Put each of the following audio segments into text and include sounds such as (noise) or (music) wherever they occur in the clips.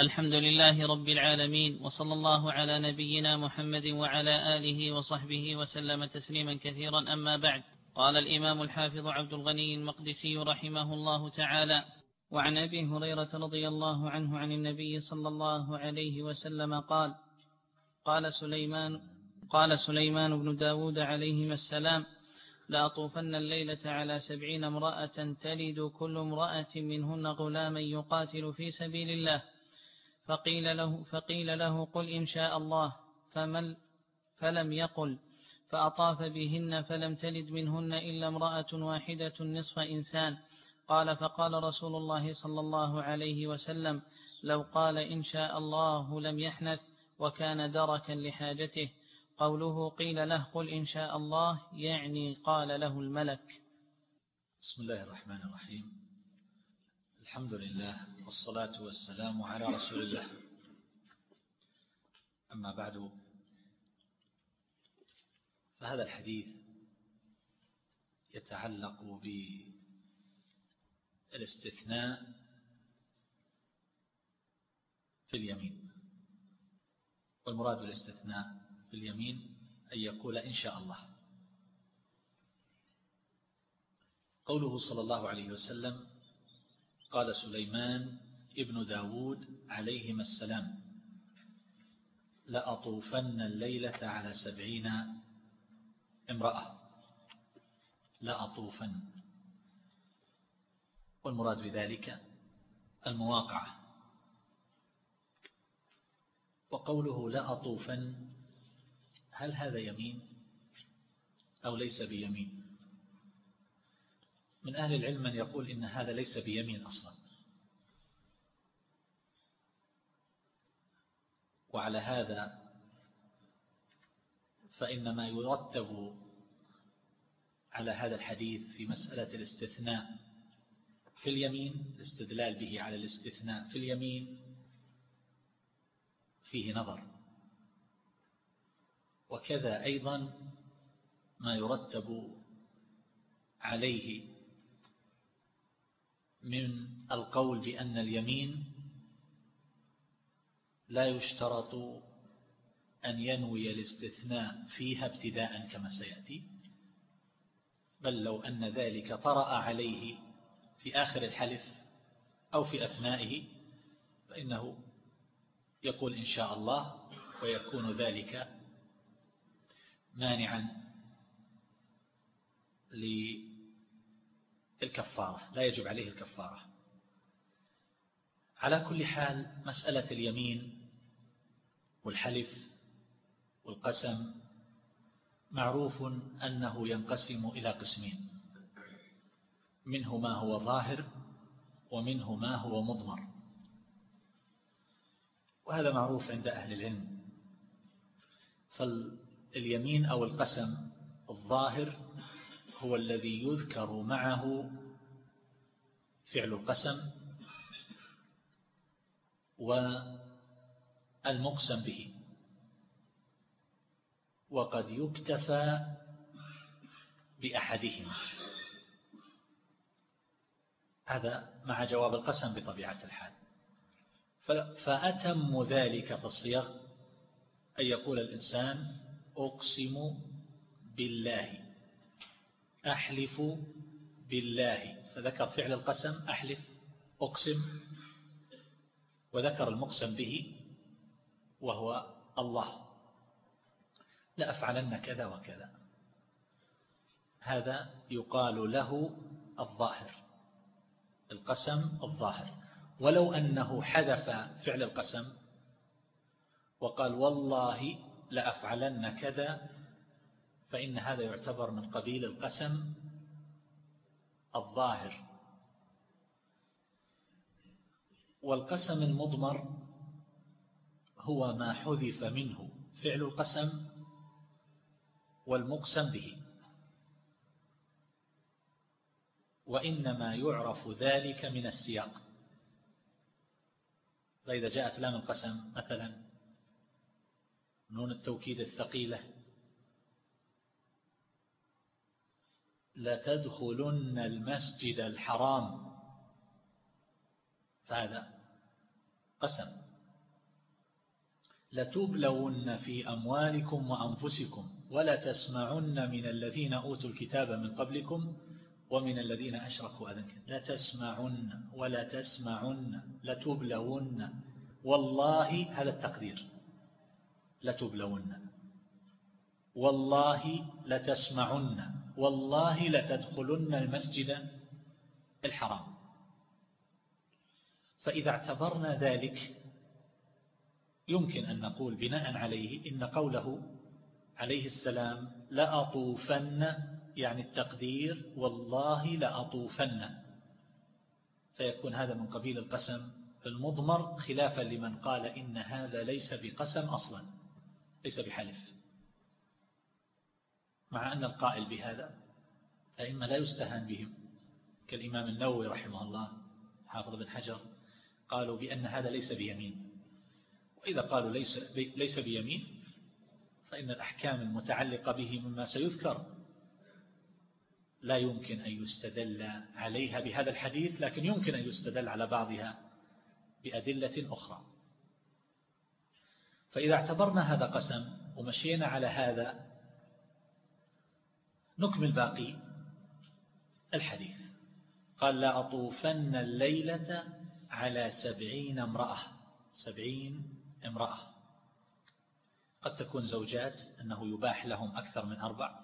الحمد لله رب العالمين وصلى الله على نبينا محمد وعلى آله وصحبه وسلم تسليما كثيرا. أما بعد قال الإمام الحافظ عبد الغني المقدسي رحمه الله تعالى وعن أبي هريرة رضي الله عنه عن النبي صلى الله عليه وسلم قال قال سليمان قال سليمان بن داود عليهما السلام لأطوفن الليلة على سبعين امرأة تلد كل امرأة منهن غلاما يقاتل في سبيل الله. فقيل له, فقيل له قل إن شاء الله فمن فلم يقل فأطاف بهن فلم تلد منهن إلا امرأة واحدة نصف إنسان. قال فقال رسول الله صلى الله عليه وسلم لو قال إن شاء الله لم يحنث وكان دركا لحاجته. قوله قيل له قل إن شاء الله يعني قال له الملك. بسم الله الرحمن الرحيم. الحمد لله والصلاة والسلام على رسول الله. أما بعد فهذا الحديث يتعلق بالاستثناء في اليمين. والمراد بالاستثناء في اليمين أن يقول إن شاء الله. قوله صلى الله عليه وسلم قال سليمان ابن داود عليهما السلام لأطوفن الليلة على سبعين امرأة. لأطوفن. والمراد بذلك المواقعة. وقوله لأطوفن هل هذا يمين أو ليس بيمين؟ من أهل العلم من يقول إن هذا ليس بيمين أصلا. وعلى هذا فإن ما يرتب على هذا الحديث في مسألة الاستثناء في اليمين الاستدلال به على الاستثناء في اليمين فيه نظر. وكذا أيضا ما يرتب عليه من القول بأن اليمين لا يشترط أن ينوي الاستثناء فيها ابتداء كما سيأتي بل لو أن ذلك طرأ عليه في آخر الحلف أو في أثنائه فإنه يقول إن شاء الله ويكون ذلك مانعا للكفارة لا يجب عليه الكفارة. على كل حال مسألة اليمين والحلف والقسم معروف أنه ينقسم إلى قسمين. منه ما هو ظاهر ومنه ما هو مضمر. وهذا معروف عند أهل العلم. اليمين أو القسم الظاهر هو الذي يذكر معه فعل القسم والمقسم به. وقد يكتفى بأحدهما. هذا مع جواب القسم بطبيعة الحال. فأتم ذلك في الصيغ أن يقول الإنسان أقسم بالله. أحلف بالله. فذكر فعل القسم أحلف أقسم وذكر المقسم به وهو الله. لأفعلن كذا وكذا. هذا يقال له الظاهر. القسم الظاهر. ولو أنه حذف فعل القسم وقال والله لأفعلن كذا فإن هذا يعتبر من قبيل القسم الظاهر. والقسم المضمر هو ما حذف منه فعل القسم والمقسم به. وإنما يعرف ذلك من السياق. فإذا جاءت لام القسم مثلا نون التوكيد الثقيلة لتدخلن المسجد الحرام. فهذا قسم. لتبلون في أموالكم وأنفسكم ولا تسمعن من الذين أوتوا الكتاب من قبلكم ومن الذين أشركوا أذن لتسمعن ولا تسمعن. لتبلون. والله هذا التقدير. لتبلون. والله لتسمعن. والله لتدخلن المسجد الحرام. فإذا اعتبرنا ذلك يمكن أن نقول بناء عليه إن قوله عليه السلام لأطوفن يعني التقدير والله لأطوفن. فيكون هذا من قبيل القسم المضمر خلافا لمن قال إن هذا ليس بقسم أصلا ليس بحلف. مع أن القائل بهذا أئمة لا يستهان بهم كالإمام النووي رحمه الله حافظ بن حجر قالوا بأن هذا ليس بيمين. وإذا قالوا ليس, ليس بيمين فإن الأحكام المتعلقة به مما سيذكر لا يمكن أن يستدل عليها بهذا الحديث لكن يمكن أن يستدل على بعضها بأدلة أخرى. فإذا اعتبرنا هذا قسم ومشينا على هذا نكمل باقي الحديث. قال لا أطوفن الليلة على سبعين امرأة. سبعين امرأة. قد تكون زوجات أنه يباح لهم أكثر من أربع.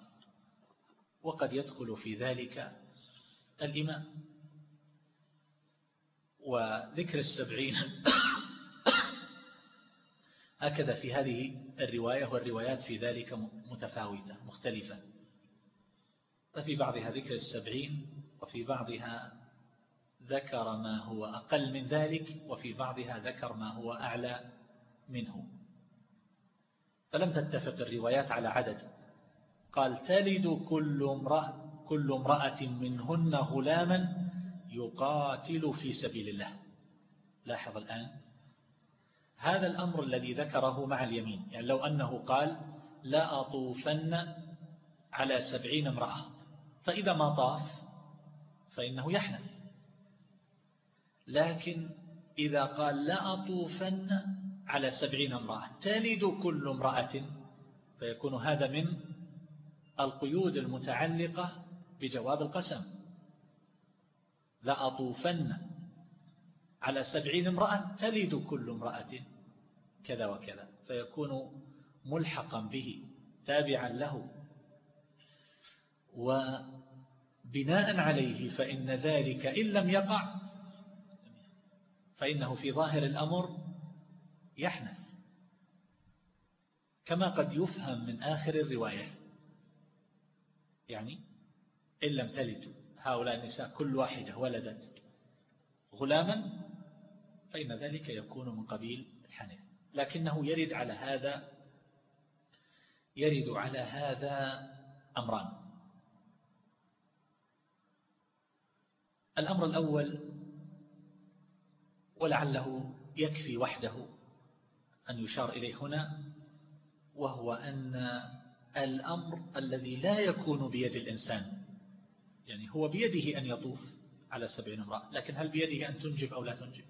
وقد يدخل في ذلك الإمام. وذكر السبعين هكذا في هذه الرواية والروايات في ذلك متفاوتة مختلفة. ففي بعضها ذكر السبعين وفي بعضها ذكر ما هو أقل من ذلك وفي بعضها ذكر ما هو أعلى منه. فلم تتفق الروايات على عدد. قال تلد كل امرأة, كل امرأة منهن غلاما يقاتل في سبيل الله. لاحظ الآن. هذا الأمر الذي ذكره مع اليمين. يعني لو أنه قال لا أطوفن على سبعين امرأة. فإذا ما طاف فإنه يحنث. لكن إذا قال لا أطوفن على سبعين امرأة تلد كل امرأة فيكون هذا من القيود المتعلقة بجواب القسم. لا أطوفن على سبعين امرأة تلد كل امرأة كذا وكذا فيكون ملحقا به تابعا له. وبناء عليه فإن ذلك إن لم يقع فإنه في ظاهر الأمر يحنث كما قد يفهم من آخر الرواية. يعني إن لم تلد هؤلاء النساء كل واحدة ولدت غلاما فإن ذلك يكون من قبيل الحنث لكنه يرد على هذا يرد على هذا أمران. الأمر الأول ولعله يكفي وحده أن يشار إليه هنا وهو أن الأمر الذي لا يكون بيد الإنسان يعني هو بيده أن يطوف على سبعين امرأة لكن هل بيده أن تنجب أو لا تنجب؟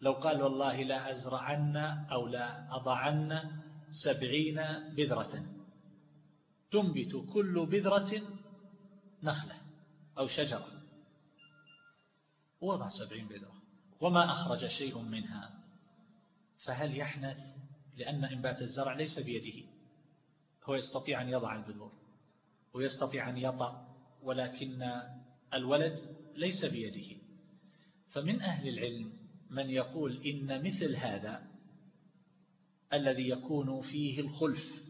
لو قال والله لا أزرعن أو لا أضعن سبعين بذرة تنبت كل بذرة نخلة. أو شجرة. وضع سبعين بذرة. وما أخرج شيء منها. فهل يحنث؟ لأن إنبات الزرع ليس بيده. هو يستطيع أن يضع البذور. ويستطيع أن يطأ ولكن الولد ليس بيده. فمن أهل العلم من يقول إن مثل هذا الذي يكون فيه الخلف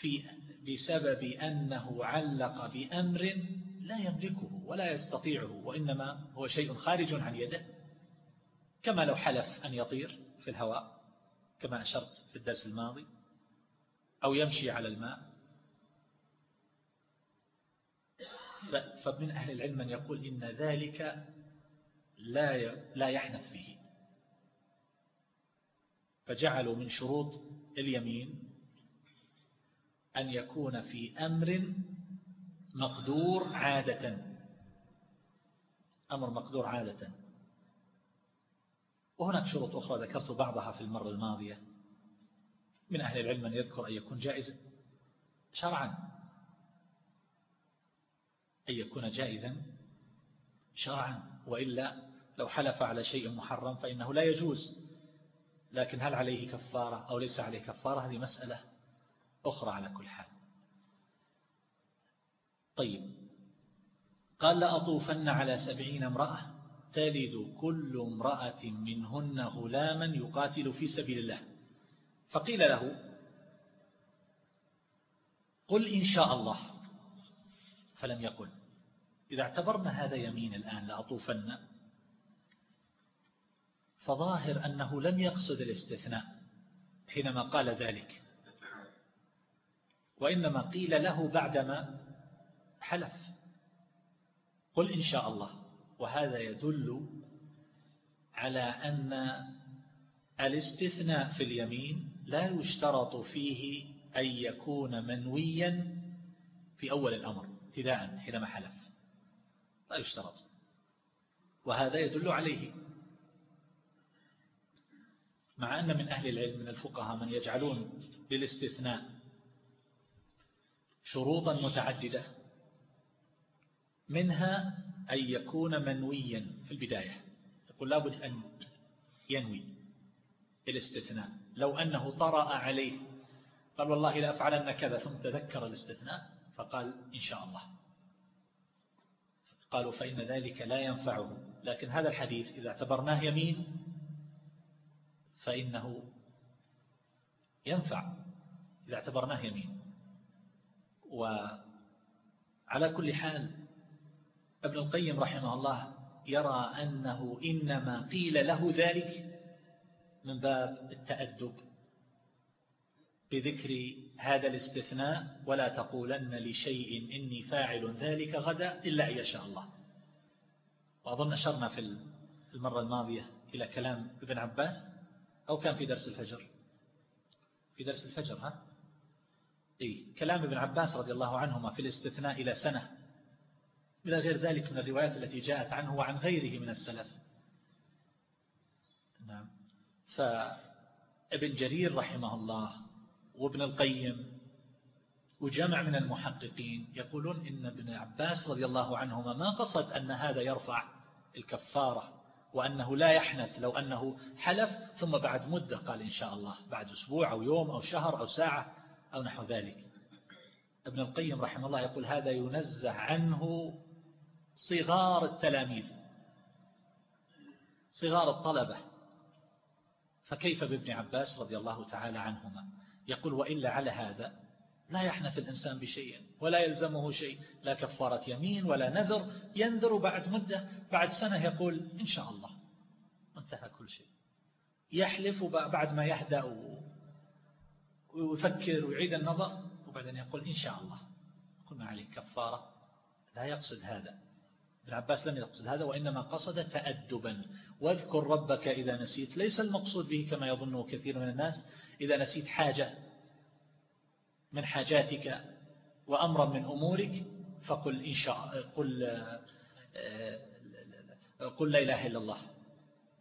في بسبب أنه علق بأمر لا يملكه ولا يستطيعه وإنما هو شيء خارج عن يده. كما لو حلف أن يطير في الهواء كما أشرت في الدرس الماضي أو يمشي على الماء. فمن أهل العلم من يقول إن ذلك لا لا يحنث به. فجعلوا من شروط اليمين أن يكون في أمر مقدور عادة. أمر مقدور عادة. وهناك شروط أخرى ذكرت بعضها في المرة الماضية. من أهل العلم من يذكر أن يكون جائزا. شرعا. أن يكون جائزا. شرعا. وإلا لو حلف على شيء محرم فإنه لا يجوز. لكن هل عليه كفارة أو ليس عليه كفارة؟ هذه مسألة. أخرى على كل حال. طيب. قال لأطوفن على سبعين امرأة. تلد كل امرأة منهن غلاما يقاتل في سبيل الله. فقيل له قل إن شاء الله. فلم يقل. إذا اعتبرنا هذا يمين الآن لأطوفن فظاهر أنه لم يقصد الاستثناء حينما قال ذلك. وإنما قيل له بعدما حلف. قل إن شاء الله. وهذا يدل على أن الاستثناء في اليمين لا يشترط فيه أن يكون منويا في أول الأمر ابتداء حينما حلف. لا يشترط. وهذا يدل عليه. مع أن من أهل العلم من الفقهاء من يجعلون للاستثناء شروطا متعددة. منها أن يكون منويا في البداية. يقول لابد أن ينوي الاستثناء. لو أنه طرأ عليه قال والله لا أفعلن كذا ثم تذكر الاستثناء فقال إن شاء الله. قالوا فإن ذلك لا ينفعه. لكن هذا الحديث إذا اعتبرناه يمين فإنه ينفع. إذا اعتبرناه يمين وعلى كل حال ابن القيم رحمه الله يرى أنه إنما قيل له ذلك من باب التأدب بذكر هذا الاستثناء ولا تقولن لشيء إني فاعل ذلك غدا إلا أن يشاء الله. وأظن أشرنا في المرة الماضية إلى كلام ابن عباس أو كان في درس الفجر؟ في درس الفجر ها؟ إيه كلام ابن عباس رضي الله عنهما في الاستثناء إلى سنة. إلى غير ذلك من الروايات التي جاءت عنه وعن غيره من السلف. نعم. فابن جرير رحمه الله وابن القيم وجمع من المحققين يقولون إن ابن عباس رضي الله عنهما ما قصد أن هذا يرفع الكفارة وأنه لا يحنث لو أنه حلف ثم بعد مدة قال إن شاء الله بعد أسبوع أو يوم أو شهر أو ساعة أو نحو ذلك. ابن القيم رحمه الله يقول هذا ينزه عنه صغار التلاميذ صغار الطلبة. فكيف بابن عباس رضي الله تعالى عنهما؟ يقول وإلا على هذا لا يحنث الإنسان بشيء ولا يلزمه شيء لا كفارة يمين ولا نذر ينذر بعد مدة بعد سنة يقول إن شاء الله انتهى كل شيء. يحلف بعد ما يهدأ ويفكر ويعيد النظر وبعدين يقول إن شاء الله. ما عليه كفارة. لا يقصد هذا. ابن عباس لم يقصد هذا وإنما قصد تأدبا. واذكر ربك إذا نسيت. ليس المقصود به كما يظنه كثير من الناس. إذا نسيت حاجة من حاجاتك وأمرا من أمورك فقل إن شاء قل قل لا إله إلا الله.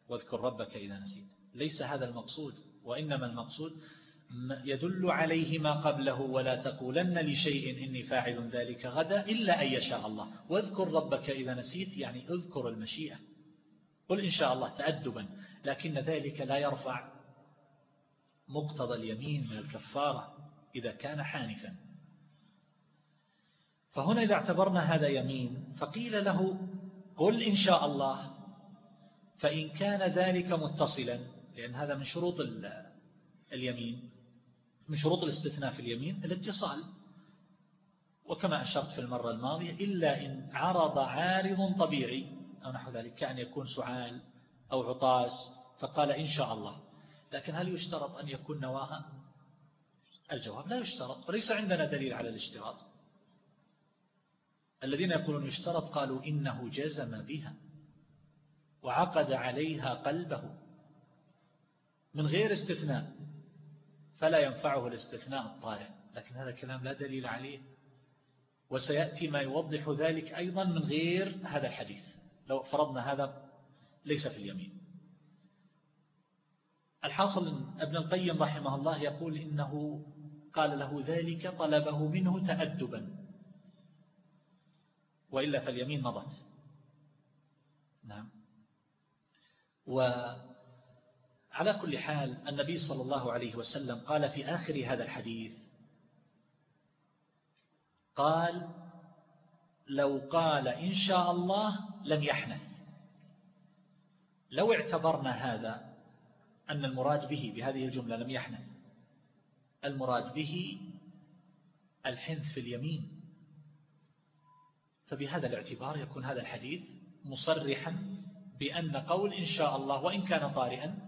واذكر ربك إذا نسيت. ليس هذا المقصود وإنما المقصود يدل عليه ما قبله ولا تقولن لشيء إني فاعل ذلك غدا إلا أن يشاء الله. واذكر ربك إذا نسيت يعني اذكر المشيئة. قل إن شاء الله تأدبا لكن ذلك لا يرفع مقتضى اليمين من الكفارة إذا كان حانفا فهنا إذا اعتبرنا هذا يمين فقيل له قل إن شاء الله فإن كان ذلك متصلا لأن هذا من شروط اليمين. من شروط الاستثناء في اليمين الاتصال. وكما أشرت في المرة الماضية إلا إن عرض عارض طبيعي أو نحو ذلك كأن يكون سعال أو عطاس فقال إن شاء الله. لكن هل يشترط أن يكون نواها الجواب لا يشترط وليس عندنا دليل على الاشتراط. الذين يقولون يشترط قالوا إنه جزم بها وعقد عليها قلبه. من غير استثناء فلا ينفعه الاستثناء الطارئ. لكن هذا الكلام لا دليل عليه. وسيأتي ما يوضح ذلك أيضا من غير هذا الحديث. لو فرضنا هذا ليس في اليمين. الحاصل ابن القيم رحمه الله يقول إنه قال له ذلك طلبه منه تأدبا. وإلا فاليمين مضت. نعم. وعلى كل حال النبي صلى الله عليه وسلم قال في آخر هذا الحديث قال لو قال إن شاء الله لم يحنث. لو اعتبرنا هذا أن المراد به بهذه الجملة لم يحنث المراد به الحنث في اليمين. فبهذا الاعتبار يكون هذا الحديث مصرحا بأن قول إن شاء الله وإن كان طارئا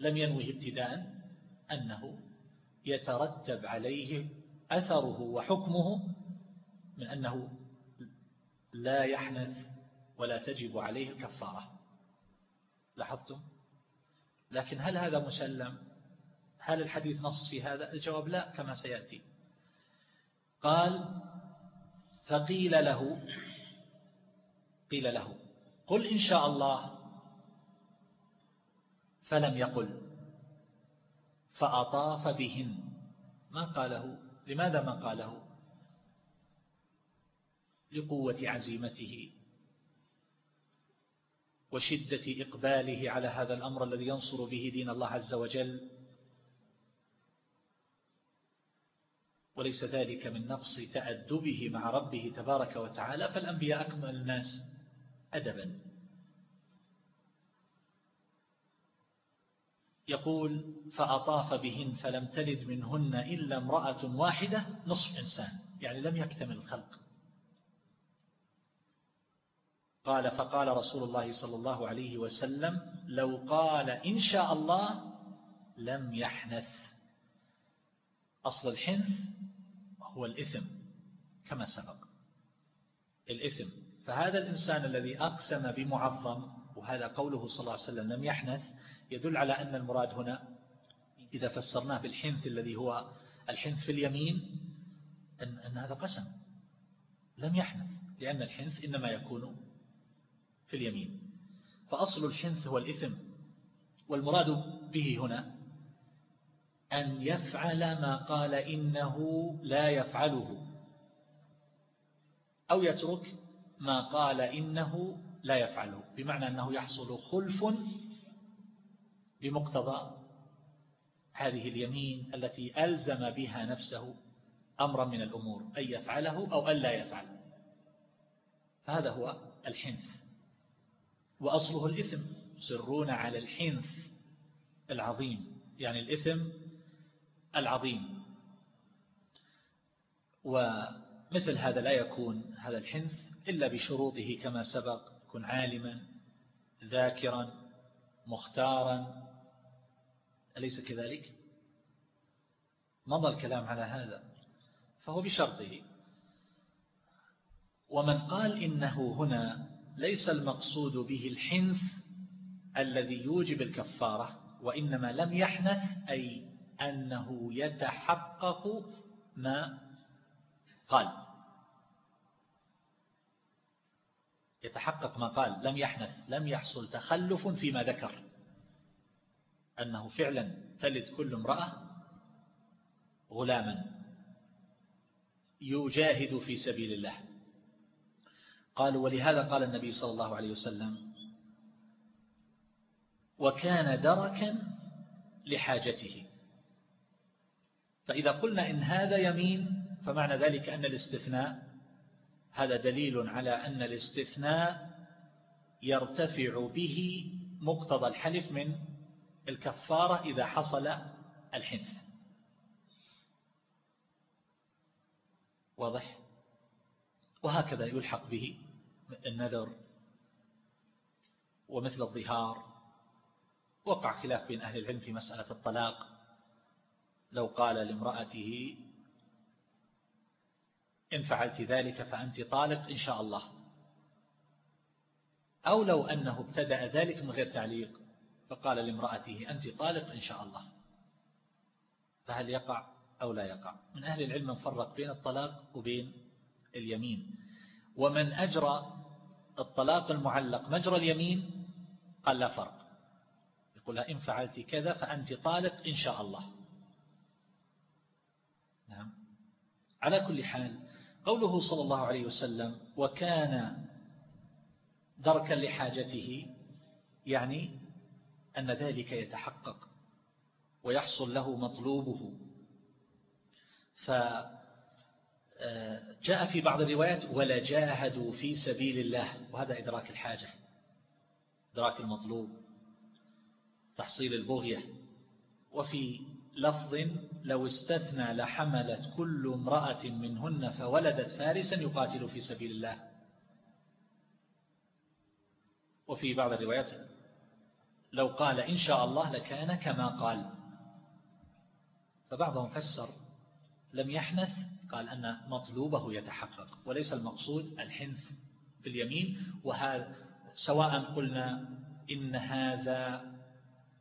لم ينوه ابتداء أنه يترتب عليه أثره وحكمه من أنه لا يحنث ولا تجب عليه الكفارة. لاحظتم؟ لكن هل هذا مسلم؟ هل الحديث نص في هذا؟ الجواب لا كما سيأتي. قال فقيل له قيل له قل إن شاء الله فلم يقل. فأطاف بهن ما قاله؟ لماذا ما قاله؟ لقوة عزيمته وشدة إقباله على هذا الأمر الذي ينصر به دين الله عز وجل. وليس ذلك من نقص تأدبه مع ربه تبارك وتعالى فالأنبياء أكمل الناس أدبا. يقول فأطاف بهن فلم تلد منهن إلا امرأة واحدة نصف إنسان يعني لم يكتمل الخلق. قال فقال رسول الله صلى الله عليه وسلم لو قال إن شاء الله لم يحنث. أصل الحنث هو الإثم كما سبق. الإثم فهذا الإنسان الذي أقسم بمعظم وهذا قوله صلى الله عليه وسلم لم يحنث يدل على أن المراد هنا إذا فسرناه بالحنث الذي هو الحنث في اليمين أن, أن هذا قسم لم يحنث لأن الحنث إنما يكون في اليمين. فأصل الحنث هو الإثم والمراد به هنا أن يفعل ما قال إنه لا يفعله أو يترك ما قال إنه لا يفعله بمعنى أنه يحصل خلف بمقتضى هذه اليمين التي ألزم بها نفسه أمرا من الأمور أن يفعله أو أن لا يفعل. فهذا هو الحنث وأصله الإثم سرون على الحنث العظيم يعني الإثم العظيم. ومثل هذا لا يكون هذا الحنث إلا بشروطه كما سبق يكون عالما ذاكرا مختارا أليس كذلك؟ مضى الكلام على هذا. فهو بشرطه. ومن قال إنه هنا ليس المقصود به الحنث الذي يوجب الكفارة وإنما لم يحنث أي أنه يتحقق ما قال. يتحقق ما قال لم يحنث لم يحصل تخلف فيما ذكر. أنه فعلا تلد كل امرأة غلاما. يجاهد في سبيل الله. قالوا ولهذا قال النبي صلى الله عليه وسلم وكان دركا لحاجته. فإذا قلنا إن هذا يمين فمعنى ذلك أن الاستثناء هذا دليل على أن الاستثناء يرتفع به مقتضى الحلف من الكفارة إذا حصل الحنث. واضح؟ وهكذا يلحق به النذر ومثل الظهار. وقع خلاف بين أهل العلم في مسألة الطلاق. لو قال لامرأته إن فعلت ذلك فأنت طالق إن شاء الله. أو لو أنه ابتدأ ذلك من غير تعليق. فقال لامرأته أنت طالق إن شاء الله. فهل يقع أو لا يقع؟ من أهل العلم من فرق بين الطلاق وبين اليمين. ومن أجرى الطلاق المعلق مجرى اليمين قال لا فرق. قل إن فعلت كذا فأنت طالق إن شاء الله. نعم. على كل حال قوله صلى الله عليه وسلم وكان دركا لحاجته يعني أن ذلك يتحقق ويحصل له مطلوبه. فجاء في بعض الروايات ولجاهدوا في سبيل الله وهذا إدراك الحاجة إدراك المطلوب تحصيل البغية. وفي لفظ لو استثنى لحملت كل امرأة منهن فولدت فارسا يقاتل في سبيل الله. وفي بعض الروايات لو قال إن شاء الله لكان كما قال. فبعضهم فسر لم يحنث قال أن مطلوبه يتحقق وليس المقصود الحنث باليمين. وهذا سواء قلنا إن هذا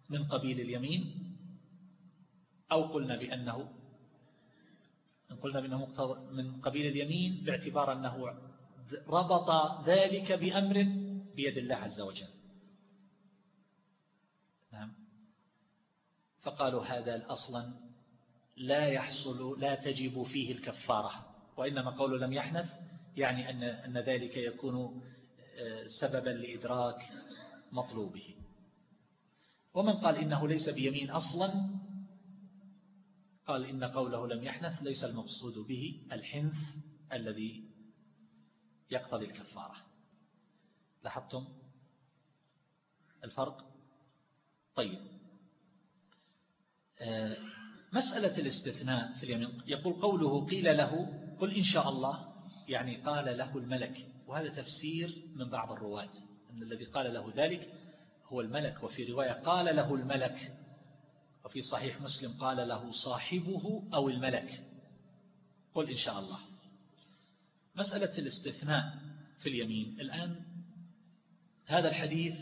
من قبيل اليمين أو قلنا بأنه قلنا بأنه من قبيل اليمين باعتبار أنه ربط ذلك بأمر بيد الله عز وجل نعم فقالوا هذا أصلا لا يحصل لا تجب فيه الكفارة وإنما قول لم يحنث يعني أن, أن ذلك يكون آه، سببا لإدراك مطلوبه. ومن قال إنه ليس بيمين أصلا قال إن قوله لم يحنث ليس المقصود به الحنث الذي يقتضي الكفارة. لاحظتم الفرق؟ طيب. مسألة الاستثناء في اليمين. يقول قوله قيل له قل إن شاء الله يعني قال له الملك. وهذا تفسير من بعض الرواة أن الذي قال له ذلك هو الملك. وفي رواية قال له الملك وفي صحيح مسلم قال له صاحبه أو الملك. قل إن شاء الله. مسألة الاستثناء في اليمين. الآن هذا الحديث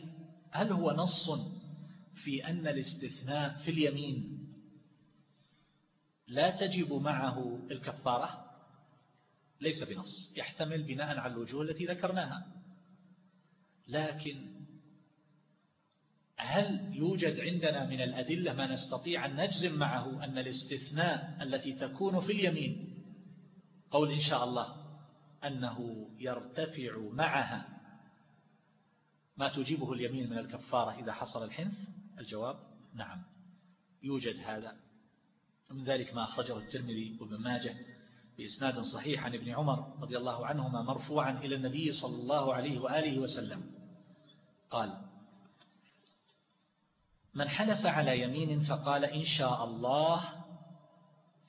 هل هو نص في أن الاستثناء في اليمين لا تجب معه الكفارة ليس بنص يحتمل بناء على الوجوه التي ذكرناها. لكن هل يوجد عندنا من الأدلة ما نستطيع أن نجزم معه أن الاستثناء التي تكون في اليمين قول إن شاء الله أنه يرتفع معها ما تجيبه اليمين من الكفارة إذا حصل الحنث الجواب نعم يوجد هذا. من ذلك ما أخرجه الترمذي وابن ماجه بإسناد صحيح عن ابن عمر رضي الله عنهما مرفوعا إلى النبي صلى الله عليه وآله وسلم. قال من حلف على يمين فقال إن شاء الله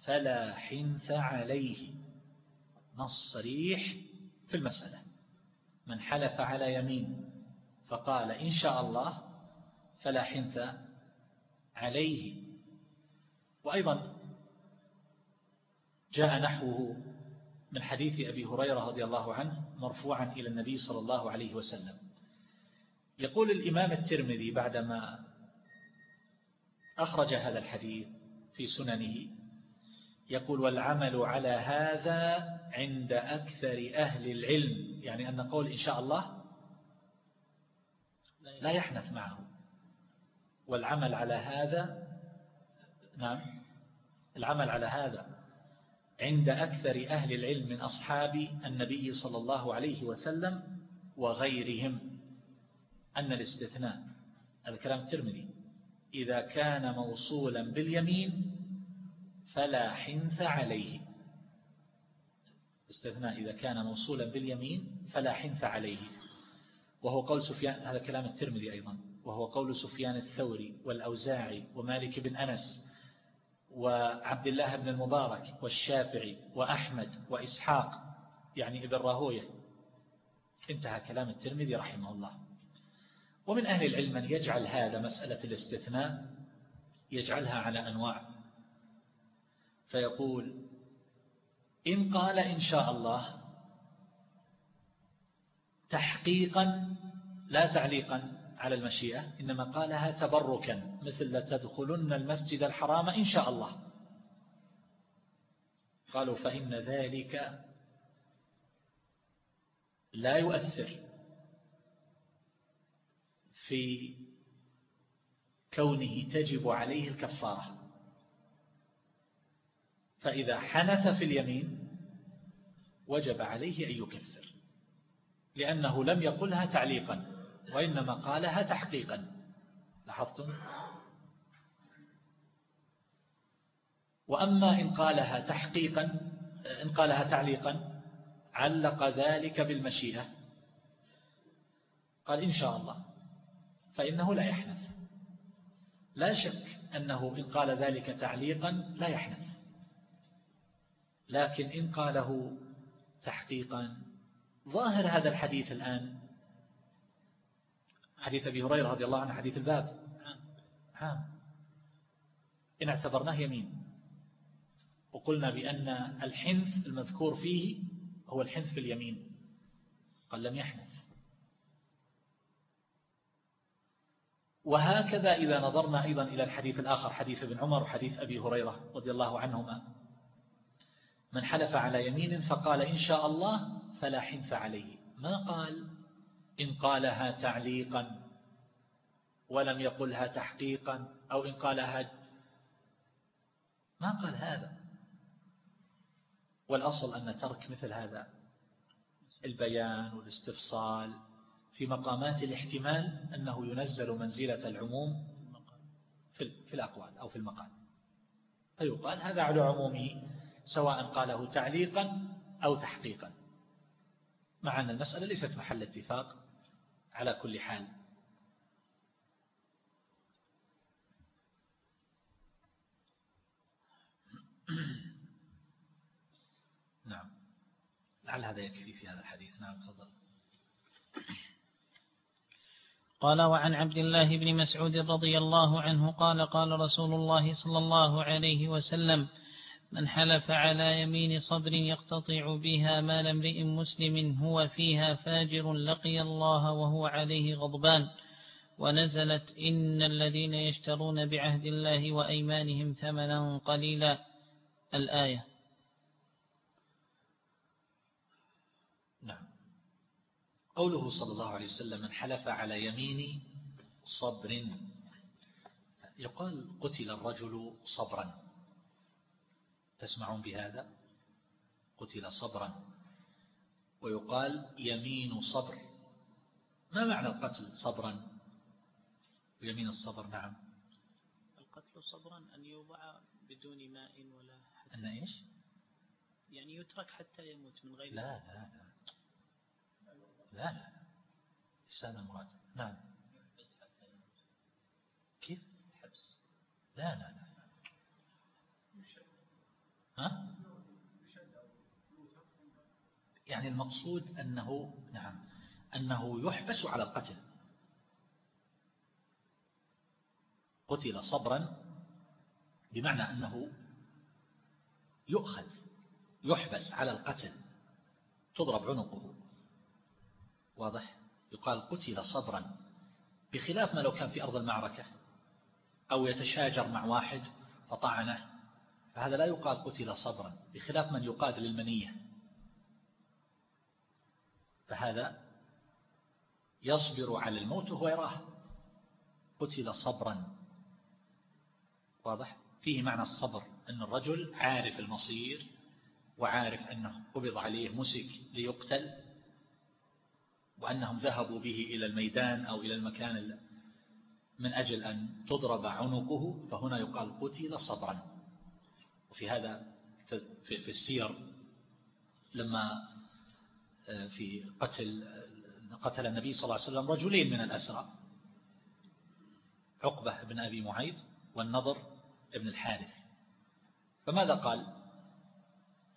فلا حنث عليه. نص صريح في المسألة. من حلف على يمين فقال إن شاء الله فلا حنث عليه. وأيضا جاء نحوه من حديث أبي هريرة رضي الله عنه مرفوعا إلى النبي صلى الله عليه وسلم. يقول الإمام الترمذي بعدما أخرج هذا الحديث في سننه يقول والعمل على هذا عند أكثر أهل العلم. يعني أن قول إن شاء الله لا يحنث معه. والعمل على هذا نعم. العمل على هذا عند أكثر أهل العلم من أصحاب النبي صلى الله عليه وسلم وغيرهم. أن الاستثناء هذا كلام الترمذي إذا كان موصولا باليمين فلا حنث عليه. استثناء إذا كان موصولا باليمين فلا حنث عليه. وهو قول سفيان هذا كلام الترمذي أيضا وهو قول سفيان الثوري والأوزاعي ومالك بن أنس وعبد الله بن المبارك والشافعي وأحمد وإسحاق يعني ابن راهوية. انتهى كلام الترمذي رحمه الله. ومن أهل العلم من يجعل هذا مسألة الاستثناء يجعلها على أنواع. فيقول إن قال إن شاء الله تحقيقا لا تعليقا على المشيئة إنما قالها تبركا مثل لتدخلن المسجد الحرام إن شاء الله. قالوا فإن ذلك لا يؤثر في كونه تجب عليه الكفارة. فإذا حنث في اليمين وجب عليه أن يكفر لأنه لم يقلها تعليقا. وإنما قالها تحقيقا. لاحظتم؟ وأما إن قالها تحقيقا إن قالها تعليقا علق ذلك بالمشيئة. قال إن شاء الله فإنه لا يحنث. لا شك أنه إن قال ذلك تعليقا لا يحنث. لكن إن قاله تحقيقا ظاهر هذا الحديث الآن حديث أبي هريرة رضي الله عنه حديث الباب. عام إن اعتبرناه يمين. وقلنا بأن الحنث المذكور فيه هو الحنث في اليمين. قال لم يحنث. وهكذا إذا نظرنا أيضا إلى الحديث الآخر حديث ابن عمر وحديث أبي هريرة رضي الله عنهما. من حلف على يمين فقال إن شاء الله فلا حنث عليه. ما قال؟ إن قالها تعليقا ولم يقلها تحقيقا أو إن قالها ما قال هذا. والأصل أن ترك مثل هذا البيان والاستفصال. في مقامات الاحتمال أنه ينزل منزلة العموم في الأقوال أو في المقال. فيقال هذا على عمومه سواء قاله تعليقا أو تحقيقا. مع أن المسألة ليست محل اتفاق. على كل حال. (clears throat) نعم. لعل هذا يكفي في هذا الحديث. نعم تفضل. قال وعن عبد الله بن مسعود رضي الله عنه قال قال رسول الله صلى الله عليه وسلم من حلف على يمين صبر يقتطع بها مال امرئ مسلم هو فيها فاجر لقي الله وهو عليه غضبان. ونزلت إن الذين يشترون بعهد الله وأيمانهم ثمنا قليلا. الآية. نعم. قوله صلى الله عليه وسلم من حلف على يمين صبر يقال قتل الرجل صبرا. تسمعون بهذا؟ قتل صبرا. ويقال يمين صبر. ما معنى القتل صبرا؟ يمين الصبر نعم. القتل صبرا أن يوضع بدون ماء ولا حتى أن إيش؟ يعني يترك حتى يموت من غير لا لا لا. لا لا. إيش هذا المراد نعم كيف؟ حبس. لا لا لا. ها؟ يعني المقصود أنه نعم أنه يحبس على القتل. قتل صبرا بمعنى أنه يؤخذ يحبس على القتل تضرب عنقه. واضح؟ يقال قتل صبرا بخلاف ما لو كان في أرض المعركة أو يتشاجر مع واحد فطعنه. فهذا لا يقال قتل صبرا بخلاف من يقاد للمنية فهذا يصبر على الموت وهو يراه. قتل صبرا. واضح؟ فيه معنى الصبر أن الرجل عارف المصير وعارف أنه قبض عليه مسك ليقتل وأنهم ذهبوا به إلى الميدان أو إلى المكان من أجل أن تضرب عنقه فهنا يقال قتل صبرا. وفي هذا في السير لما آه، في قتل قتل النبي صلى الله عليه وسلم رجلين من الأسرى عقبة بن أبي معيط والنضر بن الحارث. فماذا قال؟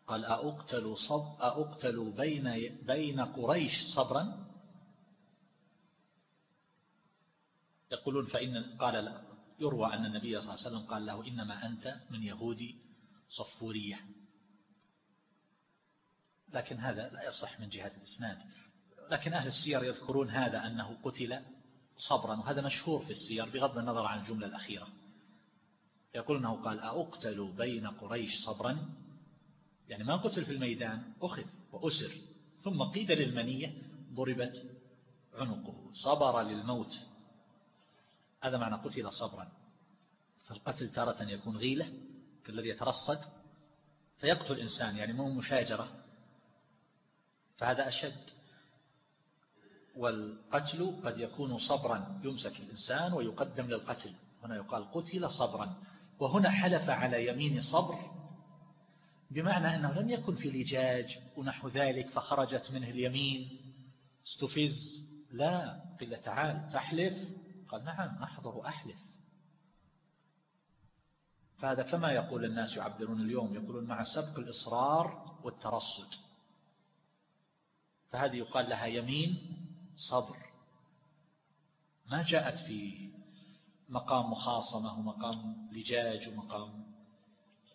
قال أأقتل, صب أأقتل بين, بين قريش صبرا؟ يقولون فإن قال لا. يروى أن النبي صلى الله عليه وسلم قال له إنما أنت من يهودي صفورية. لكن هذا لا يصح من جهة الإسناد. لكن أهل السير يذكرون هذا أنه قتل صبرا وهذا مشهور في السير بغض النظر عن الجملة الأخيرة. يقول أنه قال أقتل بين قريش صبرا؟ يعني ما قتل في الميدان أخذ وأسر. ثم قيد للمنية ضربت عنقه. صبر للموت. هذا معنى قتل صبرا. فالقتل تارة يكون غيلة. كالذي يترصد فيقتل الإنسان يعني مو مشاجرة. فهذا أشد. والقتل قد يكون صبرا يمسك الإنسان ويقدم للقتل. هنا يقال قتل صبرا. وهنا حلف على يمين صبر بمعنى أنه لم يكن في لجاج ونحو ذلك فخرجت منه اليمين. استفز. لا قيل تعال تحلف. قال نعم أحضر أحلف فهذا كما يقول الناس يعبرون اليوم يقولون مع سبق الإصرار والترصد. فهذه يقال لها يمين صبر ما جاءت في مقام مخاصمة ومقام لجاج ومقام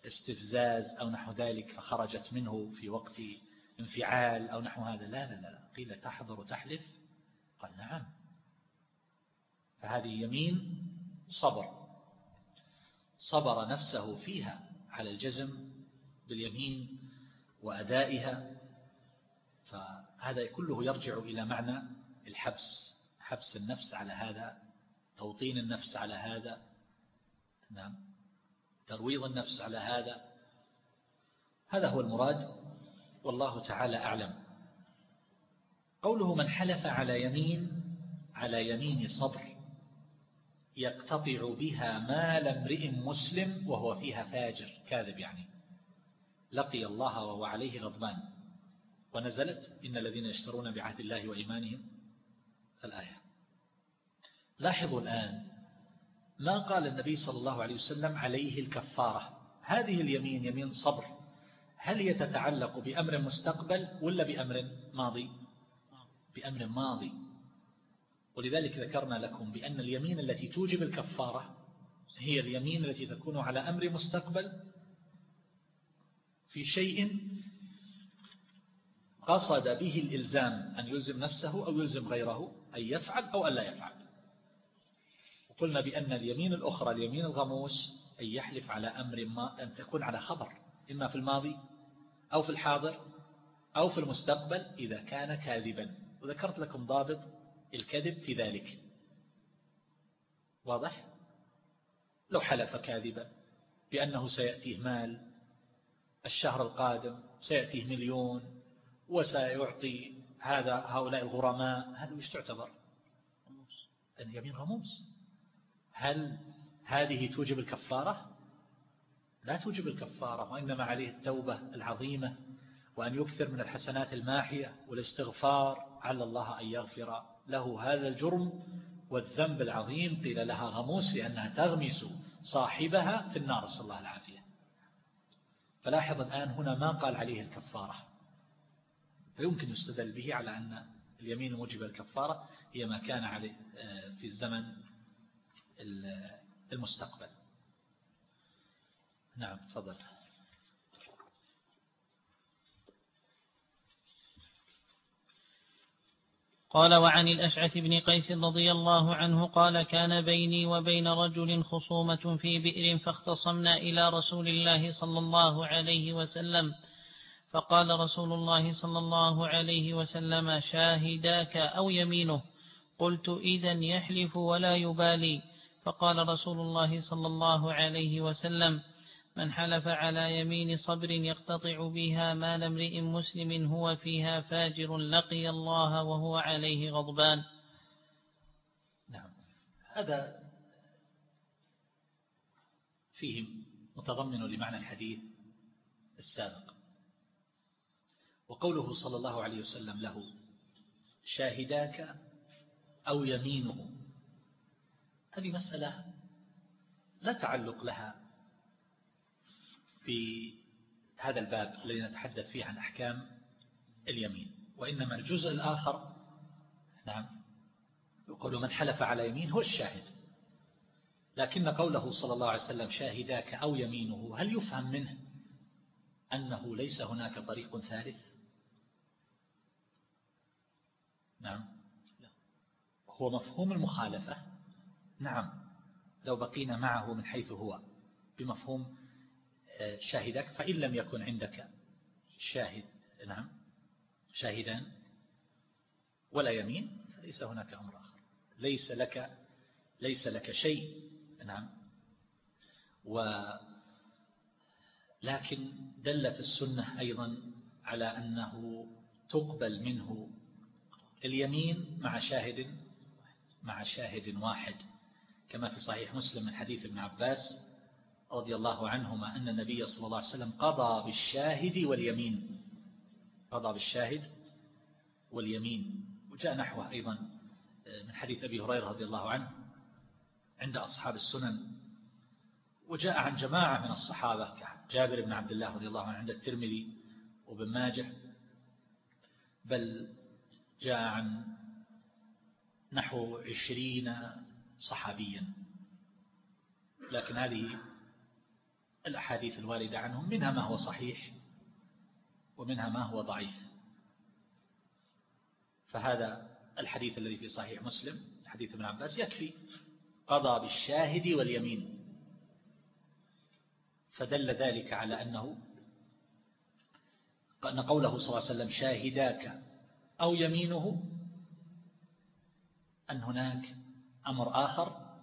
استفزاز أو نحو ذلك فخرجت منه في وقت انفعال أو نحو هذا. لا لا لا. قيل تحضر تحلف قال نعم. فهذه يمين صبر. صبر نفسه فيها على الجزم باليمين وأدائها فهذا كله يرجع إلى معنى الحبس حبس النفس على هذا توطين النفس على هذا نعم ترويض النفس على هذا. هذا هو المراد والله تعالى أعلم. قوله من حلف على يمين على يمين صبر يقتطع بها مال امرئ مسلم وهو فيها فاجر كاذب يعني. لقي الله وهو عليه غضبان. ونزلت إن الذين يشترون بعهد الله وإيمانهم الآية. لاحظوا الآن ما قال النبي صلى الله عليه وسلم عليه الكفارة. هذه اليمين يمين صبر. هل هي تتعلق بأمر مستقبل ولا بأمر ماضي؟ بأمر ماضي. ولذلك ذكرنا لكم بأن اليمين التي توجب الكفارة هي اليمين التي تكون على أمر مستقبل في شيء قصد به الإلزام أن يلزم نفسه أو يلزم غيره أن يفعل أو أن لا يفعل. وقلنا بأن اليمين الأخرى اليمين الغموس أن يحلف على أمر ما أن تكون على خبر إما في الماضي أو في الحاضر أو في المستقبل إذا كان كاذبا. وذكرت لكم ضابط الكذب في ذلك. واضح؟ لو حلف كاذبا بأنه سيأتيه مال الشهر القادم سيأتيه مليون وسيعطي هذا هؤلاء الغرماء هذا وش تعتبر؟ اليمين غموس. هل هذه توجب الكفارة؟ لا توجب الكفارة وإنما عليه التوبة العظيمة وأن يكثر من الحسنات الماحية والاستغفار على الله أن يغفر له هذا الجرم والذنب العظيم قيل لها غموس لأنها تغمس صاحبها في النار صلى الله العافية. فلاحظ الآن هنا ما قال عليه الكفارة. فيمكن يستدل به على أن اليمين الموجبة الكفارة هي ما كان عليه آه، في الزمن المستقبل. نعم تفضل. قال وعن الأشعث بن قيس رضي الله عنه قال كان بيني وبين رجل خصومة في بئر فاختصمنا إلى رسول الله صلى الله عليه وسلم. فقال رسول الله صلى الله عليه وسلم شاهداك أو يمينه؟ قلت إذا يحلف ولا يبالي. فقال رسول الله صلى الله عليه وسلم من حلف على يمين صبر يقتطع بها مال امرئ مسلم هو فيها فاجر لقي الله وهو عليه غضبان. نعم. هذا فيه متضمن لمعنى الحديث السابق. وقوله صلى الله عليه وسلم له شاهداك أو يمينه. هذه مسألة لا تعلق لها في هذا الباب الذي نتحدث فيه عن أحكام اليمين. وإنما الجزء الآخر نعم يقول من حلف على يمين هو الشاهد. لكن قوله صلى الله عليه وسلم شاهداك أو يمينه هل يفهم منه أنه ليس هناك طريق ثالث؟ نعم. هو مفهوم المخالفة؟ نعم. لو بقينا معه من حيث هو بمفهوم شاهدك فإن لم يكن عندك شاهد نعم شاهدان ولا يمين فليس هناك أمر آخر. ليس لك ليس لك شيء نعم. و لكن دلت السنة أيضا على أنه تقبل منه اليمين مع شاهد مع شاهد واحد. كما في صحيح مسلم من حديث ابن عباس رضي الله عنهما أن النبي صلى الله عليه وسلم قضى بالشاهد واليمين. قضى بالشاهد واليمين. وجاء نحوه أيضا من حديث أبي هريرة رضي الله عنه عند أصحاب السنن. وجاء عن جماعة من الصحابة جابر بن عبد الله رضي الله عنه عند الترمذي وابن ماجه. بل جاء عن نحو عشرين صحابيا. لكن هذه الأحاديث الواردة عنهم منها ما هو صحيح ومنها ما هو ضعيف. فهذا الحديث الذي في صحيح مسلم حديث ابن عباس يكفي قضى بالشاهد واليمين. فدل ذلك على أنه أن قوله صلى الله عليه وسلم شاهداك أو يمينه أن هناك أمر آخر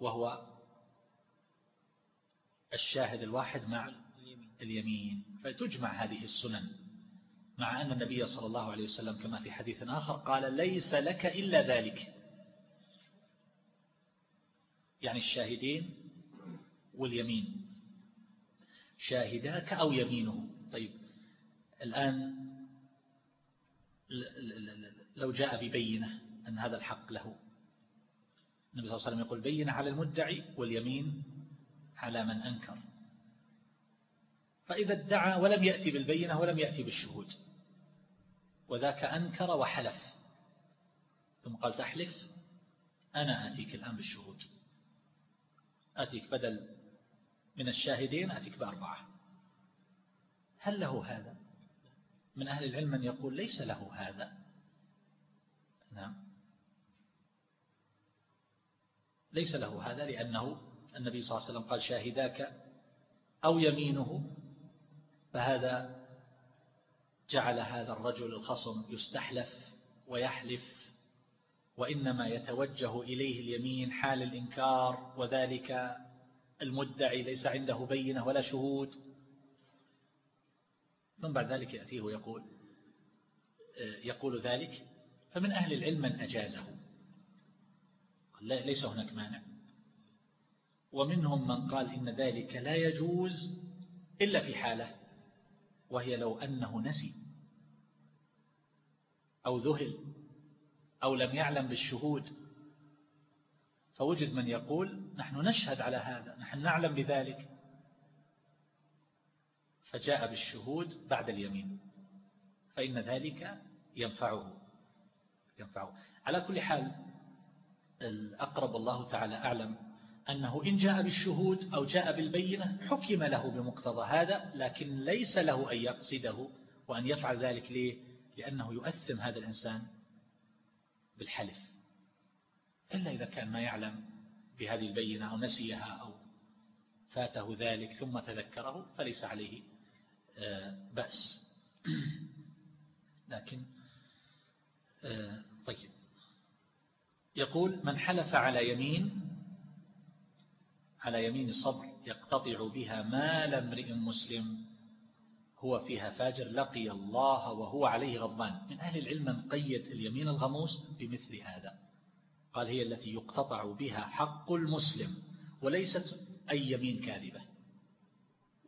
وهو الشاهد الواحد مع اليمين. فتجمع هذه السنن مع أن النبي صلى الله عليه وسلم كما في حديث آخر قال ليس لك إلا ذلك. يعني الشاهدين واليمين. شاهداك أو يمينه؟ طيب الآن لو جاء ببينة أن هذا الحق له. النبي صلى الله عليه وسلم يقول بينة على المدعي واليمين على من أنكر. فإذا ادعى ولم يأتي بالبينة ولم يأتي بالشهود. وذاك أنكر وحلف. ثم قال تحلف؟ أنا آتيك الآن بالشهود. آتيك بدل من الشاهدين أتيك بأربعة. هل له هذا؟ من أهل العلم من يقول ليس له هذا. نعم. ليس له هذا لأنه النبي صلى الله عليه وسلم قال شاهداك أو يمينه فهذا جعل هذا الرجل الخصم يستحلف ويحلف وإنما يتوجه إليه اليمين حال الإنكار وذلك المدعي ليس عنده بينة ولا شهود. ثم بعد ذلك يأتيه ويقول يقول ذلك فمن أهل العلم من أجازه. ليس هناك مانع. ومنهم من قال إن ذلك لا يجوز إلا في حالة وهي لو أنه نسي أو ذهل أو لم يعلم بالشهود. فوجد من يقول نحن نشهد على هذا نحن نعلم بذلك. فجاء بالشهود بعد اليمين فإن ذلك ينفعه ينفعه. على كل حال الأقرب الله تعالى أعلم أنه إن جاء بالشهود أو جاء بالبينة حكم له بمقتضى هذا لكن ليس له أن يقصده وأن يفعل ذلك ليه؟ لأنه يؤثم هذا الإنسان بالحلف. إلا إذا كان ما يعلم بهذه البينة أو نسيها أو فاته ذلك ثم تذكره فليس عليه آه، بأس. (clears throat) لكن آه، طيب. يقول من حلف على يمين على يمين الصبر يقتطع بها مال امرئ مسلم. هو فيها فاجر لقي الله وهو عليه غضبان. من أهل العلم من قيد اليمين الغموس بمثل هذا. قال هي التي يقتطع بها حق المسلم وليست أي يمين كاذبة.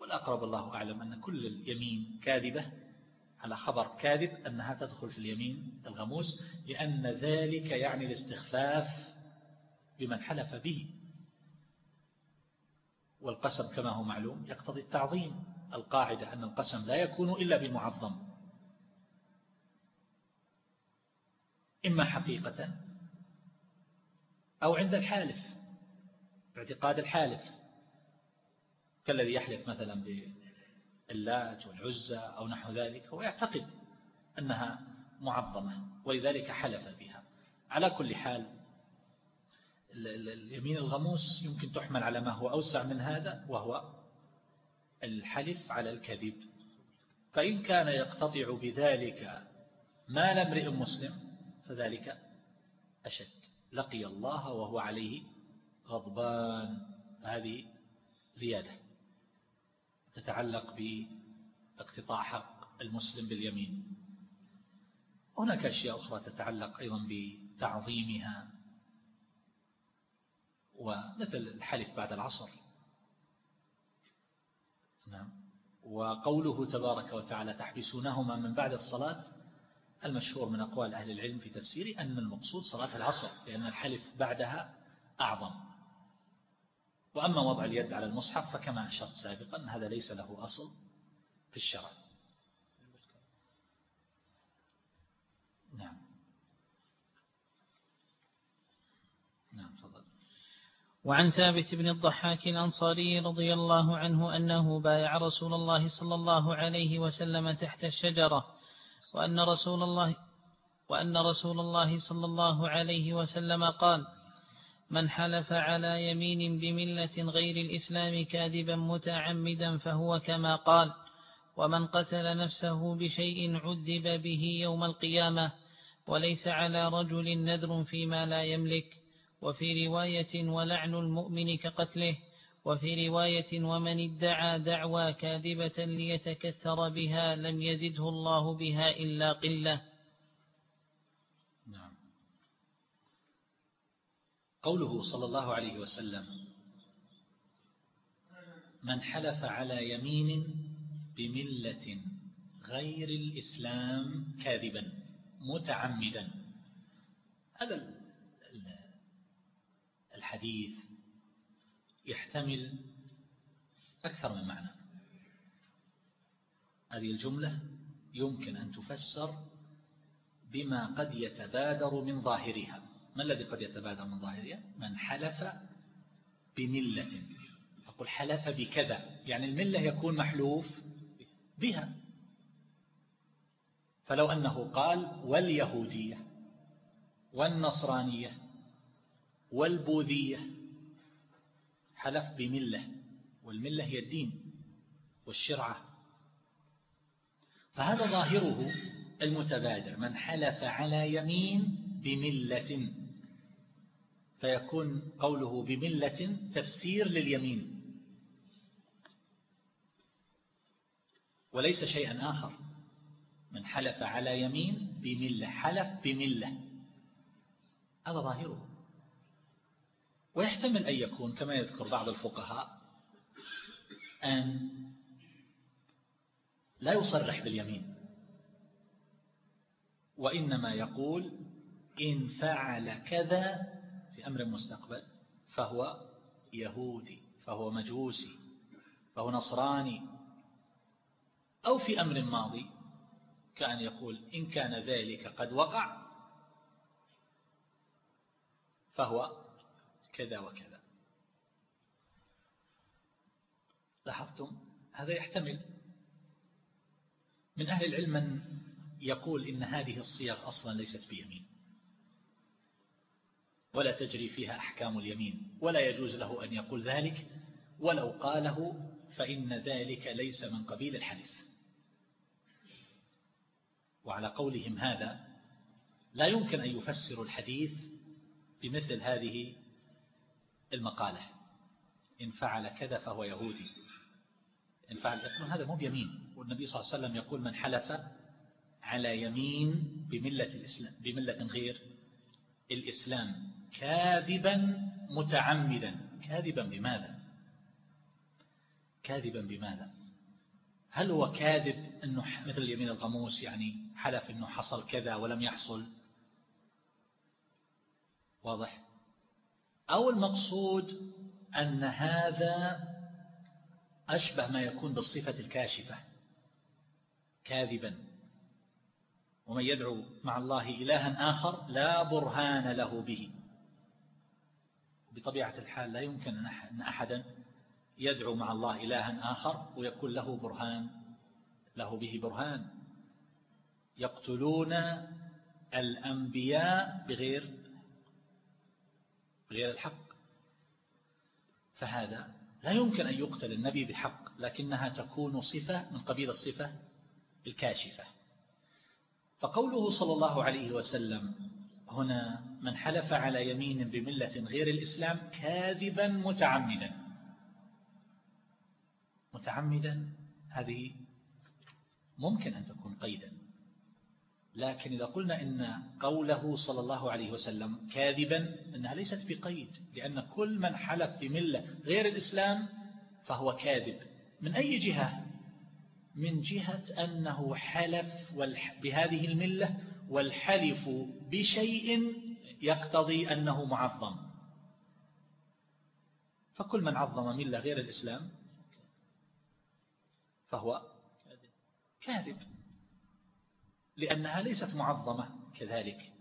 والأقرب الله أعلم أن كل اليمين كاذبة. على خبر كاذب أنها تدخل في اليمين الغموس لأن ذلك يعني الاستخفاف بمن حلف به. والقسم كما هو معلوم يقتضي التعظيم. القاعدة أن القسم لا يكون إلا بمعظم. إما حقيقة أو عند الحالف باعتقاد الحالف. كالذي يحلف مثلا باللات والعزة أو نحو ذلك هو يعتقد أنها معظمة ولذلك حلف بها. على كل حال اليمين الغموس يمكن تحمل على ما هو أوسع من هذا وهو الحلف على الكذب. فإن كان يقتطع بذلك مال امرئ مسلم فذلك أشد. لقي الله وهو عليه غضبان. هذه زيادة تتعلق باقتطاع حق المسلم باليمين. هناك أشياء أخرى تتعلق أيضا بتعظيمها. ومثل الحلف بعد العصر. نعم. وقوله تبارك وتعالى تحبسونهما من بعد الصلاة المشهور من أقوال أهل العلم في تفسيره أن المقصود صلاة العصر لأن الحلف بعدها أعظم. وأما وضع اليد على المصحف فكما أشرت سابقا هذا ليس له أصل في الشرع. نعم. نعم وعن ثابت بن الضحاك الأنصاري رضي الله عنه أنه بايع رسول الله صلى الله عليه وسلم تحت الشجرة وأن رسول الله وأن رسول الله صلى الله عليه وسلم قال من حلف على يمين بملة غير الإسلام كاذبا متعمدا فهو كما قال ومن قتل نفسه بشيء عذب به يوم القيامة وليس على رجل نذر فيما لا يملك وفي رواية ولعن المؤمن كقتله وفي رواية ومن ادعى دعوى كاذبة ليتكثر بها لم يزده الله بها إلا قلة. نعم. قوله صلى الله عليه وسلم من حلف على يمين بملة غير الإسلام كاذبا متعمدا. هذا الحديث يحتمل أكثر من معنى. هذه الجملة يمكن أن تفسر بما قد يتبادر من ظاهرها. ما الذي قد يتبادر من ظاهرها؟ من حلف بملة. تقول حلف بكذا يعني الملة يكون محلوف بها. فلو أنه قال واليهودية والنصرانية والبوذية حلف بملة والملة هي الدين والشرعة. فهذا ظاهره المتبادر من حلف على يمين بملة فيكون قوله بملة تفسير لليمين. وليس شيئا آخر من حلف على يمين بملة حلف بملة. هذا ظاهره. ويحتمل أن يكون كما يذكر بعض الفقهاء أن لا يصرح باليمين وإنما يقول إن فعل كذا في أمر مستقبل فهو يهودي فهو مجوسي فهو نصراني أو في أمر ماضي كأن يقول إن كان ذلك قد وقع فهو كذا وكذا. لاحظتم؟ هذا يحتمل. من أهل العلم من يقول إن هذه الصيغ أصلا ليست بيمين. ولا تجري فيها أحكام اليمين. ولا يجوز له أن يقول ذلك. ولو قاله فإن ذلك ليس من قبيل الحلف. وعلى قولهم هذا لا يمكن أن يفسروا الحديث بمثل هذه المقالة. إن فعل كذا فهو يهودي. إن فعل يقول هذا مو بيمين. والنبي صلى الله عليه وسلم يقول من حلف على يمين بملة الإسلام بملة غير الإسلام كاذبا متعمدا. كاذبا بماذا؟ كاذبا بماذا؟ هل هو كاذب أنه مثل اليمين الغموس يعني حلف أنه حصل كذا ولم يحصل؟ واضح؟ أو المقصود أن هذا أشبه ما يكون بالصفة الكاشفة كاذبا. ومن يدعو مع الله إلها آخر لا برهان له به. بطبيعة الحال لا يمكن أن أحدا يدعو مع الله إلها آخر ويكون له برهان له به برهان. يقتلون الأنبياء بغير غير الحق. فهذا لا يمكن أن يقتل النبي بحق لكنها تكون صفة من قبيل الصفة الكاشفة. فقوله صلى الله عليه وسلم هنا من حلف على يمين بملة غير الإسلام كاذبا متعمدا. متعمدا هذه ممكن أن تكون قيدا. لكن إذا قلنا إن قوله صلى الله عليه وسلم كاذبا أنها ليست بقيد لأن كل من حلف بملة غير الإسلام فهو كاذب. من أي جهة؟ من جهة أنه حلف بهذه الملة والحلف بشيء يقتضي أنه معظم. فكل من عظم ملة غير الإسلام فهو كاذب. لأنها ليست معظمة كذلك.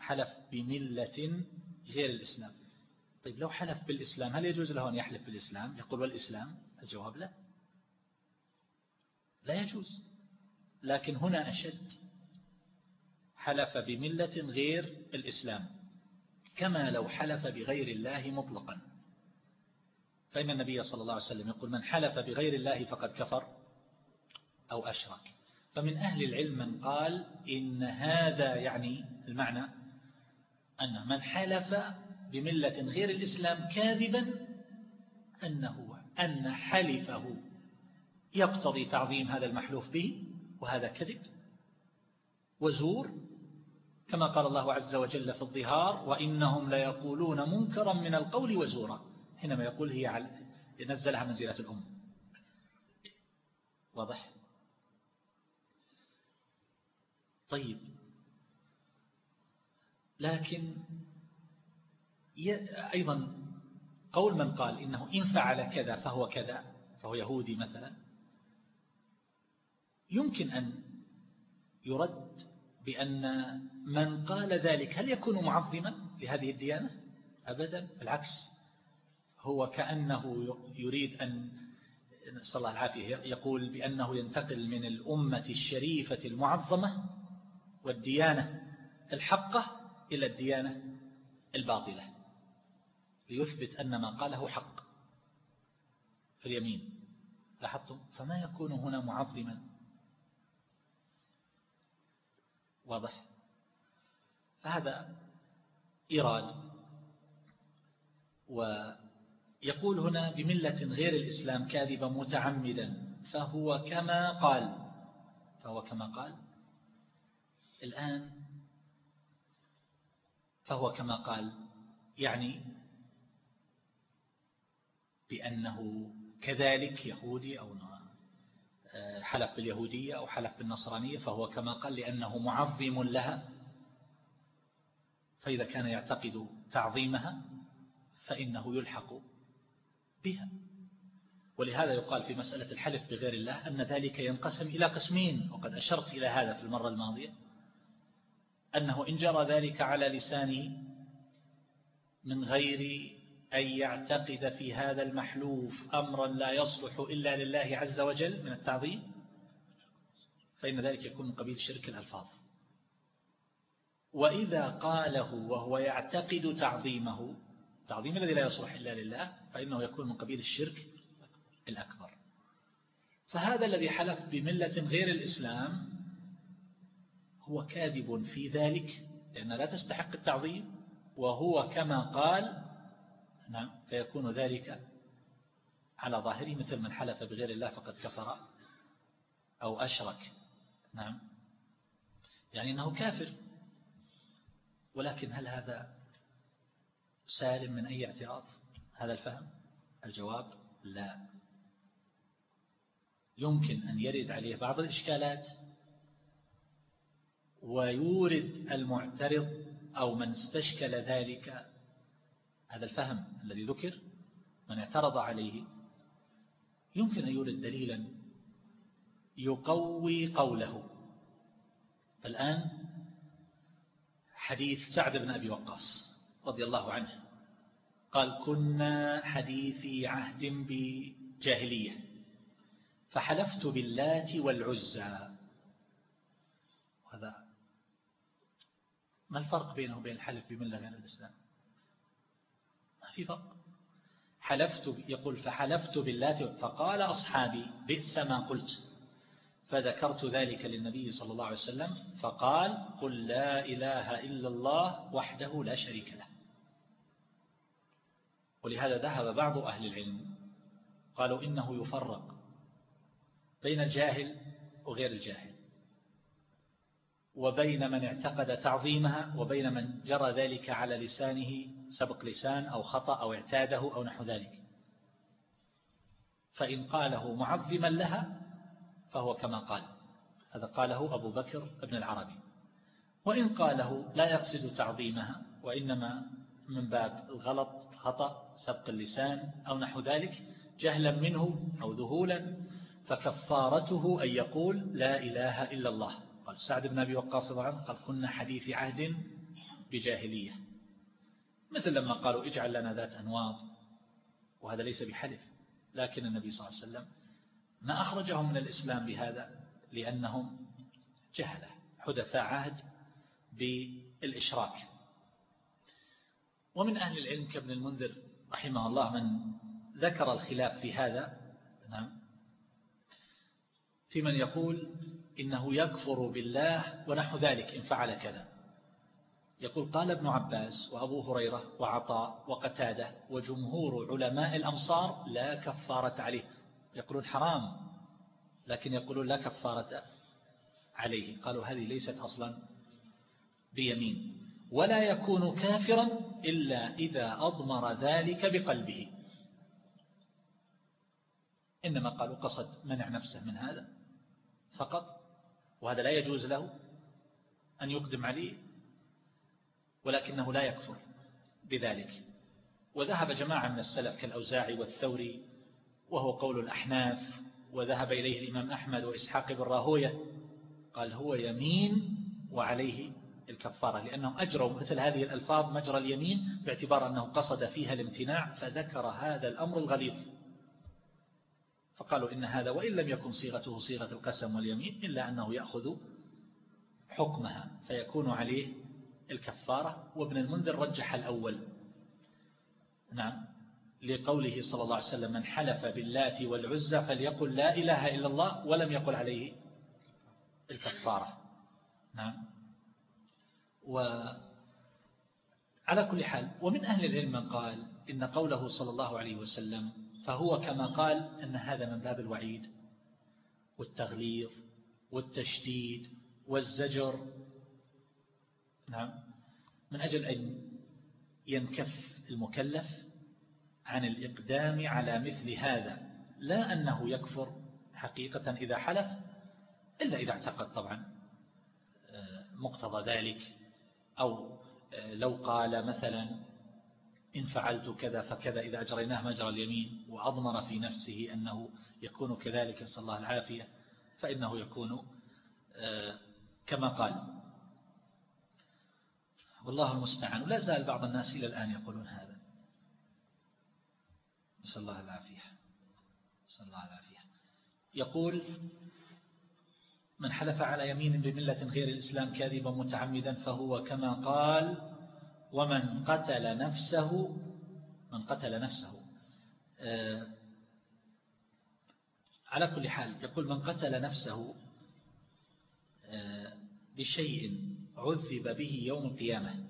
حلف بملة غير الإسلام. طيب لو حلف بالإسلام هل يجوز له أن يحلف بالإسلام؟ يقول والإسلام الجواب لا. لا يجوز. لكن هنا أشد. حلف بملة غير الإسلام. كما لو حلف بغير الله مطلقا. فإن النبي صلى الله عليه وسلم يقول من حلف بغير الله فقد كفر أو أشرك. فمن أهل العلم من قال إن هذا يعني المعنى أن من حلف بملة غير الإسلام كاذبا أنه أن حلفه يقتضي تعظيم هذا المحلوف به وهذا كذب وزور كما قال الله عز وجل في الظهار وإنهم ليقولون منكرا من القول وزورا حينما يقول هي على ينزلها منزلة الأم. واضح؟ طيب. لكن أيضا قول من قال إنه إن فعل كذا فهو كذا فهو يهودي مثلا يمكن أن يرد بأن من قال ذلك هل يكون معظما لهذه الديانة؟ أبدا بالعكس. هو كأنه يريد أن نسأل الله العافية يقول بأنه ينتقل من الأمة الشريفة المعظمة والديانة الحقة إلى الديانة الباطلة. ليثبت أن ما قاله حق في اليمين. لاحظتم؟ فما يكون هنا معظما؟ واضح؟ فهذا إيراد. ويقول هنا بملة غير الإسلام كاذبا متعمدا فهو كما قال فهو كما قال الآن فهو كما قال يعني بأنه كذلك يهودي أو حلف باليهودية أو حلف بالنصرانية فهو كما قال لأنه معظم لها فإذا كان يعتقد تعظيمها فإنه يلحق بها. ولهذا يقال في مسألة الحلف بغير الله أن ذلك ينقسم إلى قسمين وقد أشرت إلى هذا في المرة الماضية. أنه إن جرى ذلك على لسانه من غير أن يعتقد في هذا المحلوف أمرا لا يصلح إلا لله عز وجل من التعظيم فإن ذلك يكون من قبيل شرك الألفاظ. وإذا قاله وهو يعتقد تعظيمه تعظيم الذي لا يصلح إلا لله فإنه يكون من قبيل الشرك الأكبر. فهذا الذي حلف بملة غير الإسلام هو كاذب في ذلك لأن لا تستحق التعظيم وهو كما قال نعم فيكون ذلك على ظاهره مثل من حلف بغير الله فقد كفر أو أشرك. نعم. يعني أنه كافر. ولكن هل هذا سالم من أي اعتراض؟ هذا الفهم؟ الجواب لا. يمكن أن يرد عليه بعض الإشكالات ويورد المعترض أو من استشكل ذلك. هذا الفهم الذي ذكر من اعترض عليه يمكن أن يورد دليلا يقوي قوله. الآن حديث سعد بن أبي وقاص رضي الله عنه قال كنا حديثي عهد بجاهلية فحلفت باللات والعزى هذا ما الفرق بينه وبين الحلف بملة غير الإسلام؟ ما في فرق. حلفت يقول فحلفت بالله فقال أصحابي بئس ما قلت. فذكرت ذلك للنبي صلى الله عليه وسلم فقال قل لا إله إلا الله وحده لا شريك له. ولهذا ذهب بعض أهل العلم قالوا إنه يفرق بين الجاهل وغير الجاهل. وبين من اعتقد تعظيمها وبين من جرى ذلك على لسانه سبق لسان أو خطأ أو اعتاده أو نحو ذلك. فإن قاله معظما لها فهو كما قال. هذا قاله أبو بكر ابن العربي. وإن قاله لا يقصد تعظيمها وإنما من باب الغلط خطأ سبق اللسان أو نحو ذلك جهلا منه أو ذهولا فكفارته أن يقول لا إله إلا الله. سعد بن أبي وقاص قال كنا حديث عهد بجاهلية. مثل لما قالوا اجعل لنا ذات أنواط وهذا ليس بحلف لكن النبي صلى الله عليه وسلم ما أخرجهم من الإسلام بهذا لأنهم جهلة حدثاء عهد بالإشراك. ومن أهل العلم كابن المنذر رحمه الله من ذكر الخلاف في هذا نعم في من يقول إنه يكفر بالله ونحو ذلك إن فعل كذا. يقول قال ابن عباس وأبو هريرة وعطاء وقتادة وجمهور علماء الأمصار لا كفارة عليه. يقولون حرام لكن يقولون لا كفارة عليه. قالوا هذه ليست أصلا بيمين. ولا يكون كافرا إلا إذا أضمر ذلك بقلبه. إنما قالوا قصد منع نفسه من هذا فقط. وهذا لا يجوز له أن يقدم عليه ولكنه لا يكفر بذلك. وذهب جماعة من السلف كالأوزاعي والثوري وهو قول الأحناف وذهب إليه الإمام أحمد وإسحاق بن راهوية قال هو يمين وعليه الكفارة لأنهم أجروا مثل هذه الألفاظ مجرى اليمين باعتبار أنه قصد فيها الامتناع فذكر هذا الأمر الغليظ. فقالوا إن هذا وإن لم يكن صيغته صيغة القسم واليمين إلا أنه يأخذ حكمها فيكون عليه الكفارة. وابن المنذر رجح الأول. نعم. لقوله صلى الله عليه وسلم من حلف باللات والعزى فليقل لا إله إلا الله ولم يقل عليه الكفارة. نعم. وعلى كل حال ومن أهل العلم من قال إن قوله صلى الله عليه وسلم فهو كما قال أن هذا من باب الوعيد والتغليظ والتشديد والزجر. نعم. من أجل أن ينكف المكلف عن الإقدام على مثل هذا لا أنه يكفر حقيقة إذا حلف إلا إذا اعتقد طبعا آه، مقتضى ذلك أو آه، لو قال مثلا إن فعلت كذا فكذا إذا أجريناه مجرى اليمين وأضمر في نفسه أنه يكون كذلك صلى الله العافية فإنه يكون آه، كما قال. والله المستعان. ولا زال بعض الناس إلى الآن يقولون هذا. نسأل الله العافية. نسأل الله العافية. يقول من حلف على يمين بملة غير الإسلام كاذبا متعمدا فهو كما قال ومن قتل نفسه من قتل نفسه. آه، على كل حال يقول من قتل نفسه آه، بشيء عذب به يوم القيامة.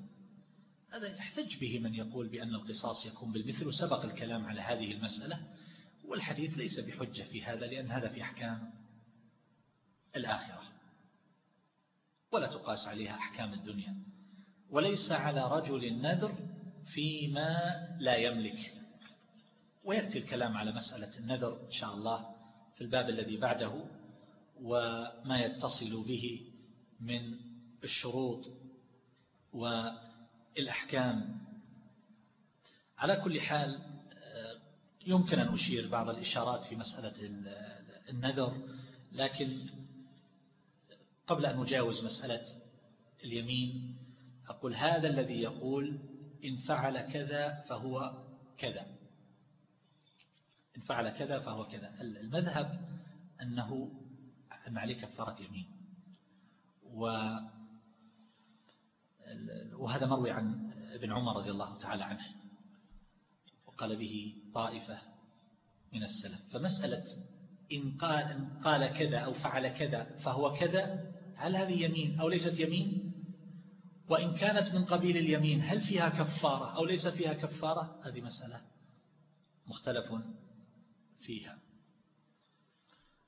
هذا يحتج به من يقول بأن القصاص يكون بالمثل وسبق الكلام على هذه المسألة والحديث ليس بحجة في هذا لأن هذا في أحكام الآخرة. ولا تقاس عليها أحكام الدنيا. وليس على رجل النذر فيما لا يملك. ويأتي الكلام على مسألة النذر إن شاء الله في الباب الذي بعده وما يتصل به من الشروط والأحكام. على كل حال يمكن أن أشير بعض الإشارات في مسألة النذر لكن قبل أن نجاوز مسألة اليمين أقول هذا الذي يقول إن فعل كذا فهو كذا. إن فعل كذا فهو كذا. المذهب أنه أن عليه كفارة يمين. و وهذا مروي عن ابن عمر رضي الله تعالى عنه. وقال به طائفة من السلف. فمسألة إن قال, إن قال كذا أو فعل كذا فهو كذا هل هذه يمين أو ليست يمين؟ وإن كانت من قبيل اليمين هل فيها كفارة أو ليس فيها كفارة؟ هذه مسألة مختلف فيها.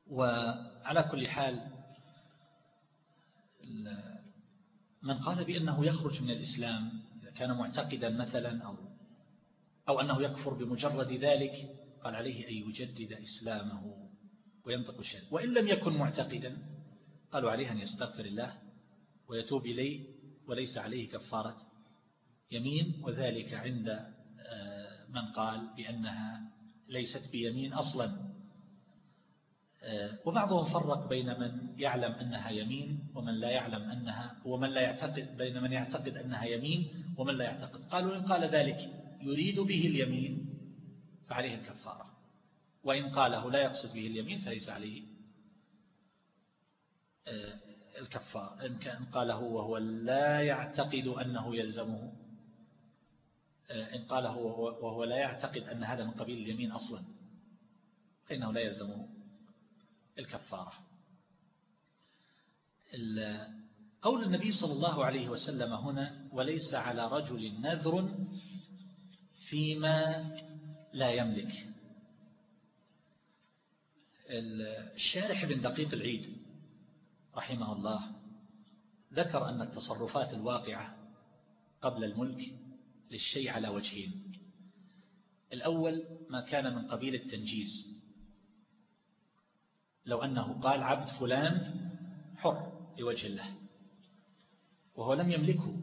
وعلى كل حال من قال بأنه يخرج من الإسلام إذا كان معتقدا مثلا أو, أو أنه يكفر بمجرد ذلك قال عليه أن يجدد إسلامه وينطق الشهد وإن لم يكن معتقدا قالوا عليه أن يستغفر الله ويتوب إليه وليس عليه كفارة يمين وذلك عند آه، من قال بأنها ليست بيمين أصلا. آه، وبعضهم فرق بين من يعلم أنها يمين ومن لا يعلم أنها ومن لا يعتقد بين من يعتقد أنها يمين ومن لا يعتقد. قالوا إن قال ذلك يريد به اليمين فعليه الكفارة. وإن قاله لا يقصد به اليمين فليس عليه. آه، الكفار. إن كان قاله وهو لا يعتقد أنه يلزمه. آه، إن قاله وهو لا يعتقد أن هذا من قبيل اليمين أصلا. فإنه لا يلزمه الكفارة. قول النبي صلى الله عليه وسلم هنا وليس على رجل نذر فيما لا يملك. الشارح بن دقيق العيد رحمه الله ذكر أن التصرفات الواقعة قبل الملك للشيء على وجهين. الأول ما كان من قبيل التنجيز. لو أنه قال عبد فلان حر لوجه الله وهو لم يملكه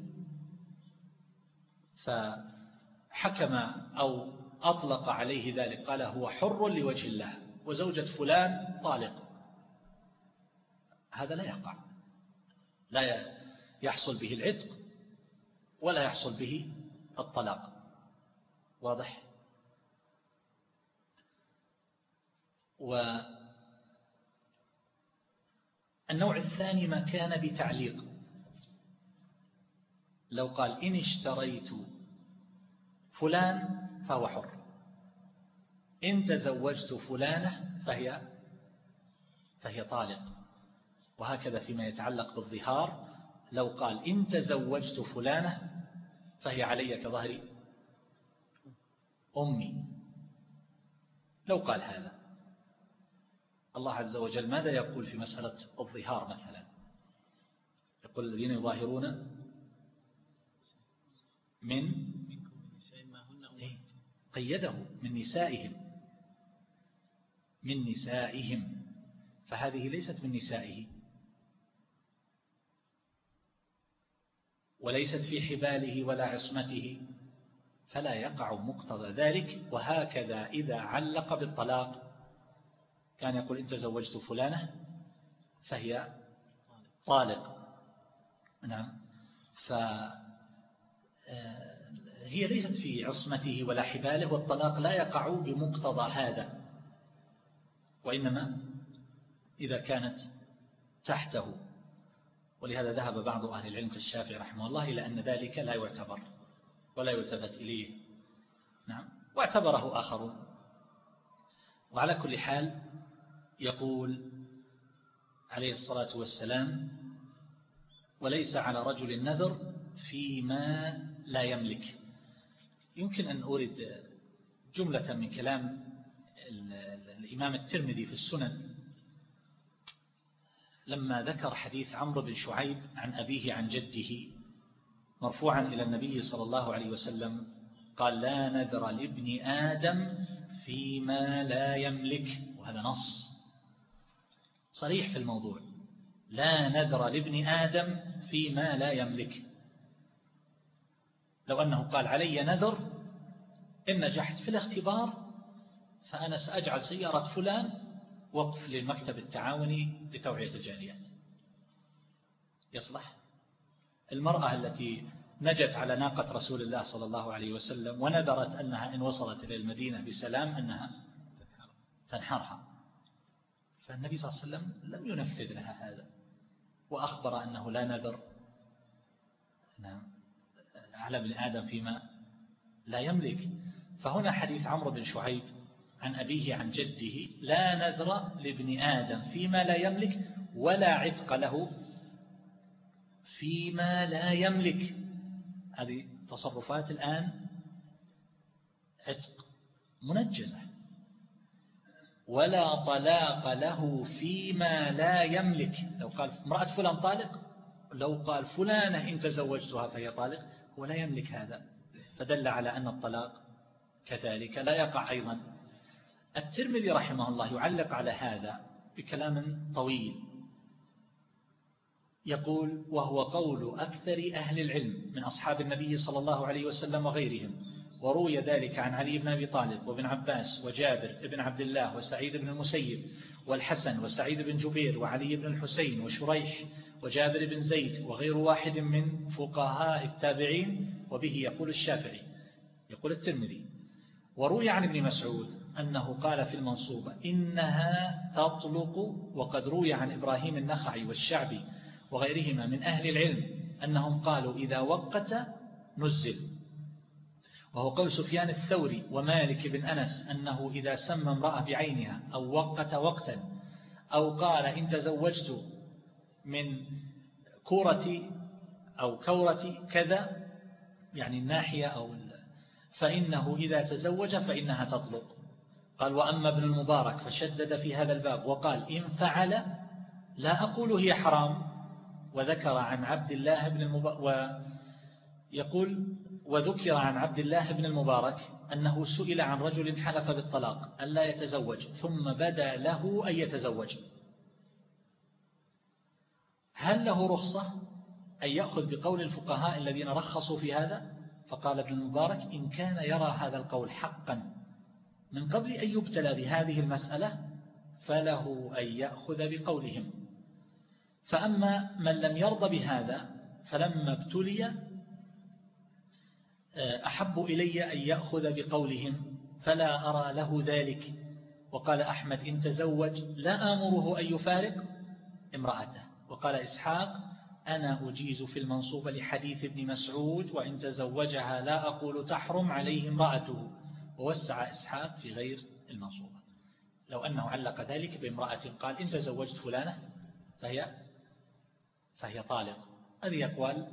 فحكم أو أطلق عليه ذلك قال هو حر لوجه الله وزوجة فلان طالق. هذا لا يقع. لا يحصل به العتق ولا يحصل به الطلاق. واضح؟ والنوع الثاني ما كان بتعليق. لو قال إن اشتريت فلان فهو حر. إن تزوجت فلانة فهي فهي طالق. وهكذا فيما يتعلق بالظهار لو قال إن تزوجت فلانة فهي علي كظهر أمي. لو قال هذا. الله عز وجل ماذا يقول في مسألة الظهار مثلا؟ يقول الذين يظاهرون من؟ قيده من نسائهم. من نسائهم. فهذه ليست من نسائه. وليست في حباله ولا عصمته فلا يقع مقتضى ذلك. وهكذا إذا علق بالطلاق كان يقول إن تزوجت فلانة فهي طالق. نعم. فهي آه، ليست في عصمته ولا حباله والطلاق لا يقع بمقتضى هذا. وإنما إذا كانت تحته. ولهذا ذهب بعض أهل العلم كالشافعي رحمه الله إلى أن ذلك لا يعتبر ولا يلتفت إليه. نعم. واعتبره آخرون وعلى كل حال يقول عليه الصلاة والسلام وليس على رجل النذر فيما لا يملك. يمكن أن أورد جملة من كلام الإمام الترمذي في السنن. لما ذكر حديث عمرو بن شعيب عن أبيه عن جده مرفوعا إلى النبي صلى الله عليه وسلم قال لا نذر لابن آدم فيما لا يملك. وهذا نص. صريح في الموضوع. لا نذر لابن آدم فيما لا يملك. لو أنه قال علي نذر إن نجحت في الاختبار فأنا سأجعل سيارة فلان وقف للمكتب التعاوني لتوعية الجاليات. يصلح. المرأة التي نجت على ناقة رسول الله صلى الله عليه وسلم ونذرت أنها إن وصلت إلى المدينة بسلام أنها تنحرها. فالنبي صلى الله عليه وسلم لم ينفذ لها هذا وأخبر أنه لا نذر. نعم على ابن آدم فيما لا يملك. فهنا حديث عمرو بن شعيب عن أبيه عن جده لا نذر لابن آدم فيما لا يملك ولا عتق له فيما لا يملك. هذه تصرفات الآن عتق منجزة. ولا طلاق له فيما لا يملك. لو قال امرأة فلان طالق لو قال فلانة إن تزوجتها فهي طالق هو لا يملك هذا. فدل على أن الطلاق كذلك لا يقع أيضا. الترمذي رحمه الله يعلق على هذا بكلام طويل. يقول وهو قول أكثر أهل العلم من أصحاب النبي صلى الله عليه وسلم وغيرهم وروي ذلك عن علي بن أبي طالب وابن عباس وجابر بن عبد الله وسعيد بن المسيب والحسن وسعيد بن جبير وعلي بن الحسين وشريح وجابر بن زيد وغير واحد من فقهاء التابعين وبه يقول الشافعي. يقول الترمذي وروي عن ابن مسعود أنه قال في المنصوبة إنها تطلق وقد روي عن إبراهيم النخعي والشعبي وغيرهما من أهل العلم أنهم قالوا إذا وقت نزل. وهو قول سفيان الثوري ومالك بن أنس أنه إذا سمى امرأة بعينها أو وقت وقتا أو قال إن تزوجت من كورة أو كورة كذا يعني الناحية أو فإنه إذا تزوج فإنها تطلق. قال وأما ابن المبارك فشدد في هذا الباب وقال إن فعل لا أقول هي حرام. وذكر عن عبد الله بن المبارك ويقول وذكر عن عبد الله بن المبارك أنه سئل عن رجل حلف بالطلاق ألا يتزوج ثم بدا له أن يتزوج. هل له رخصة أن يأخذ بقول الفقهاء الذين رخصوا في هذا؟ فقال ابن المبارك إن كان يرى هذا القول حقا. من قبل أن يبتلى بهذه المسألة فله أن يأخذ بقولهم. فأما من لم يرضى بهذا فلما ابتلي أحب إلي أن يأخذ بقولهم فلا أرى له ذلك. وقال أحمد إن تزوج لا آمره أن يفارق امرأته. وقال إسحاق أنا أجيز في المنصوب لحديث ابن مسعود وإن تزوجها لا أقول تحرم عليه امرأته. ووسع إسحاق في غير المنصوبة لو أنه علق ذلك بامرأة قال إن تزوجت فلانة فهي فهي طالق. هذه أقوال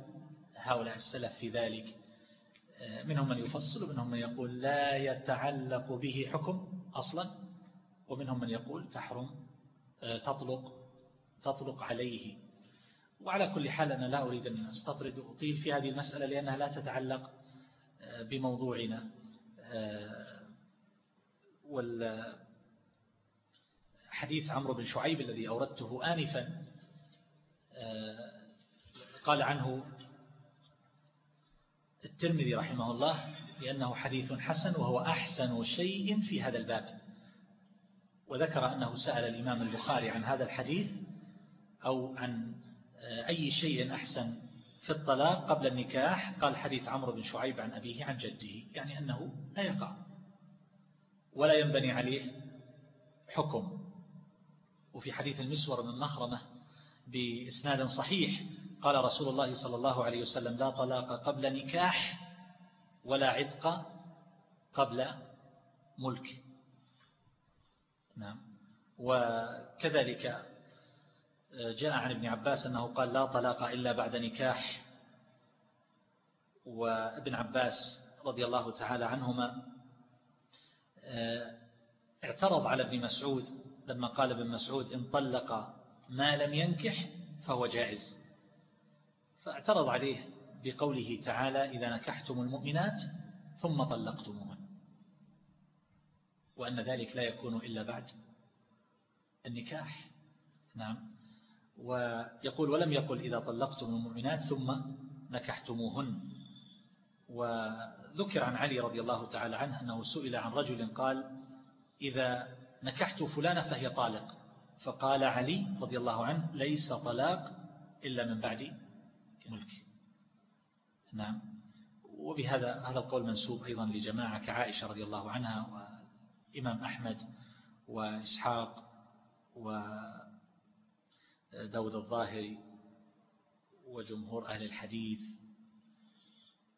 هؤلاء السلف في ذلك. منهم من يفصل ومنهم من يقول لا يتعلق به حكم أصلا ومنهم من يقول تحرم تطلق تطلق عليه. وعلى كل حال أنا لا أريد أن أستطرد وأطيل في هذه المسألة لأنها لا تتعلق بموضوعنا. والحديث عمرو بن شعيب الذي أوردته آنفا قال عنه الترمذي رحمه الله لأنه حديث حسن وهو أحسن شيء في هذا الباب. وذكر أنه سأل الإمام البخاري عن هذا الحديث أو عن أي شيء أحسن. في الطلاق قبل النكاح قال حديث عمرو بن شعيب عن أبيه عن جده يعني أنه لا يقع ولا ينبني عليه حكم. وفي حديث المسور من مخرمة بإسناد صحيح قال رسول الله صلى الله عليه وسلم لا طلاق قبل نكاح ولا عتق قبل ملك. نعم. وكذلك جاء عن ابن عباس أنه قال لا طلاق إلا بعد نكاح وابن عباس رضي الله تعالى عنهما اعترض على ابن مسعود لما قال ابن مسعود إن طلق ما لم ينكح فهو جائز. فاعترض عليه بقوله تعالى إذا نكحتم المؤمنات ثم طلقتموهن وأن ذلك لا يكون إلا بعد النكاح. نعم. ويقول ولم يقل إذا طلقتم المؤمنات ثم نكحتموهن. وذكر عن علي رضي الله تعالى عنه أنه سئل عن رجل قال إذا نكحت فلانة فهي طالق. فقال علي رضي الله عنه ليس طلاق إلا من بعد ملك نعم. وبهذا هذا القول منسوب أيضا لجماعة كعائشة رضي الله عنها وإمام أحمد وإسحاق وداود الظاهري وجمهور أهل الحديث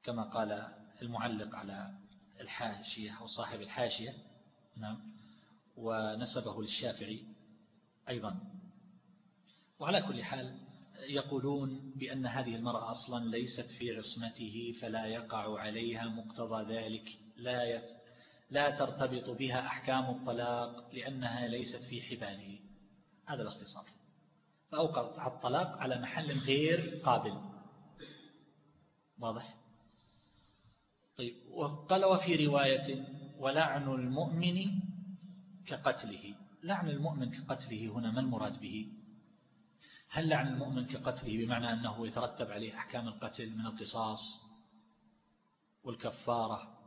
كما قال المعلق على الحاشية أو صاحب الحاشية نعم ونسبه للشافعي أيضا. وعلى كل حال يقولون بأن هذه المرأة أصلا ليست في عصمته فلا يقع عليها مقتضى ذلك لا لا ترتبط بها أحكام الطلاق لأنها ليست في حباله. هذا الاختصار. فأوقع الطلاق على محل غير قابل. واضح؟ طيب وقال وفي رواية ولعن المؤمن كقتله. لعن المؤمن كقتله هنا ما المراد به؟ هل لعن المؤمن كقتله بمعنى أنه يترتب عليه أحكام القتل من القصاص والكفارة؟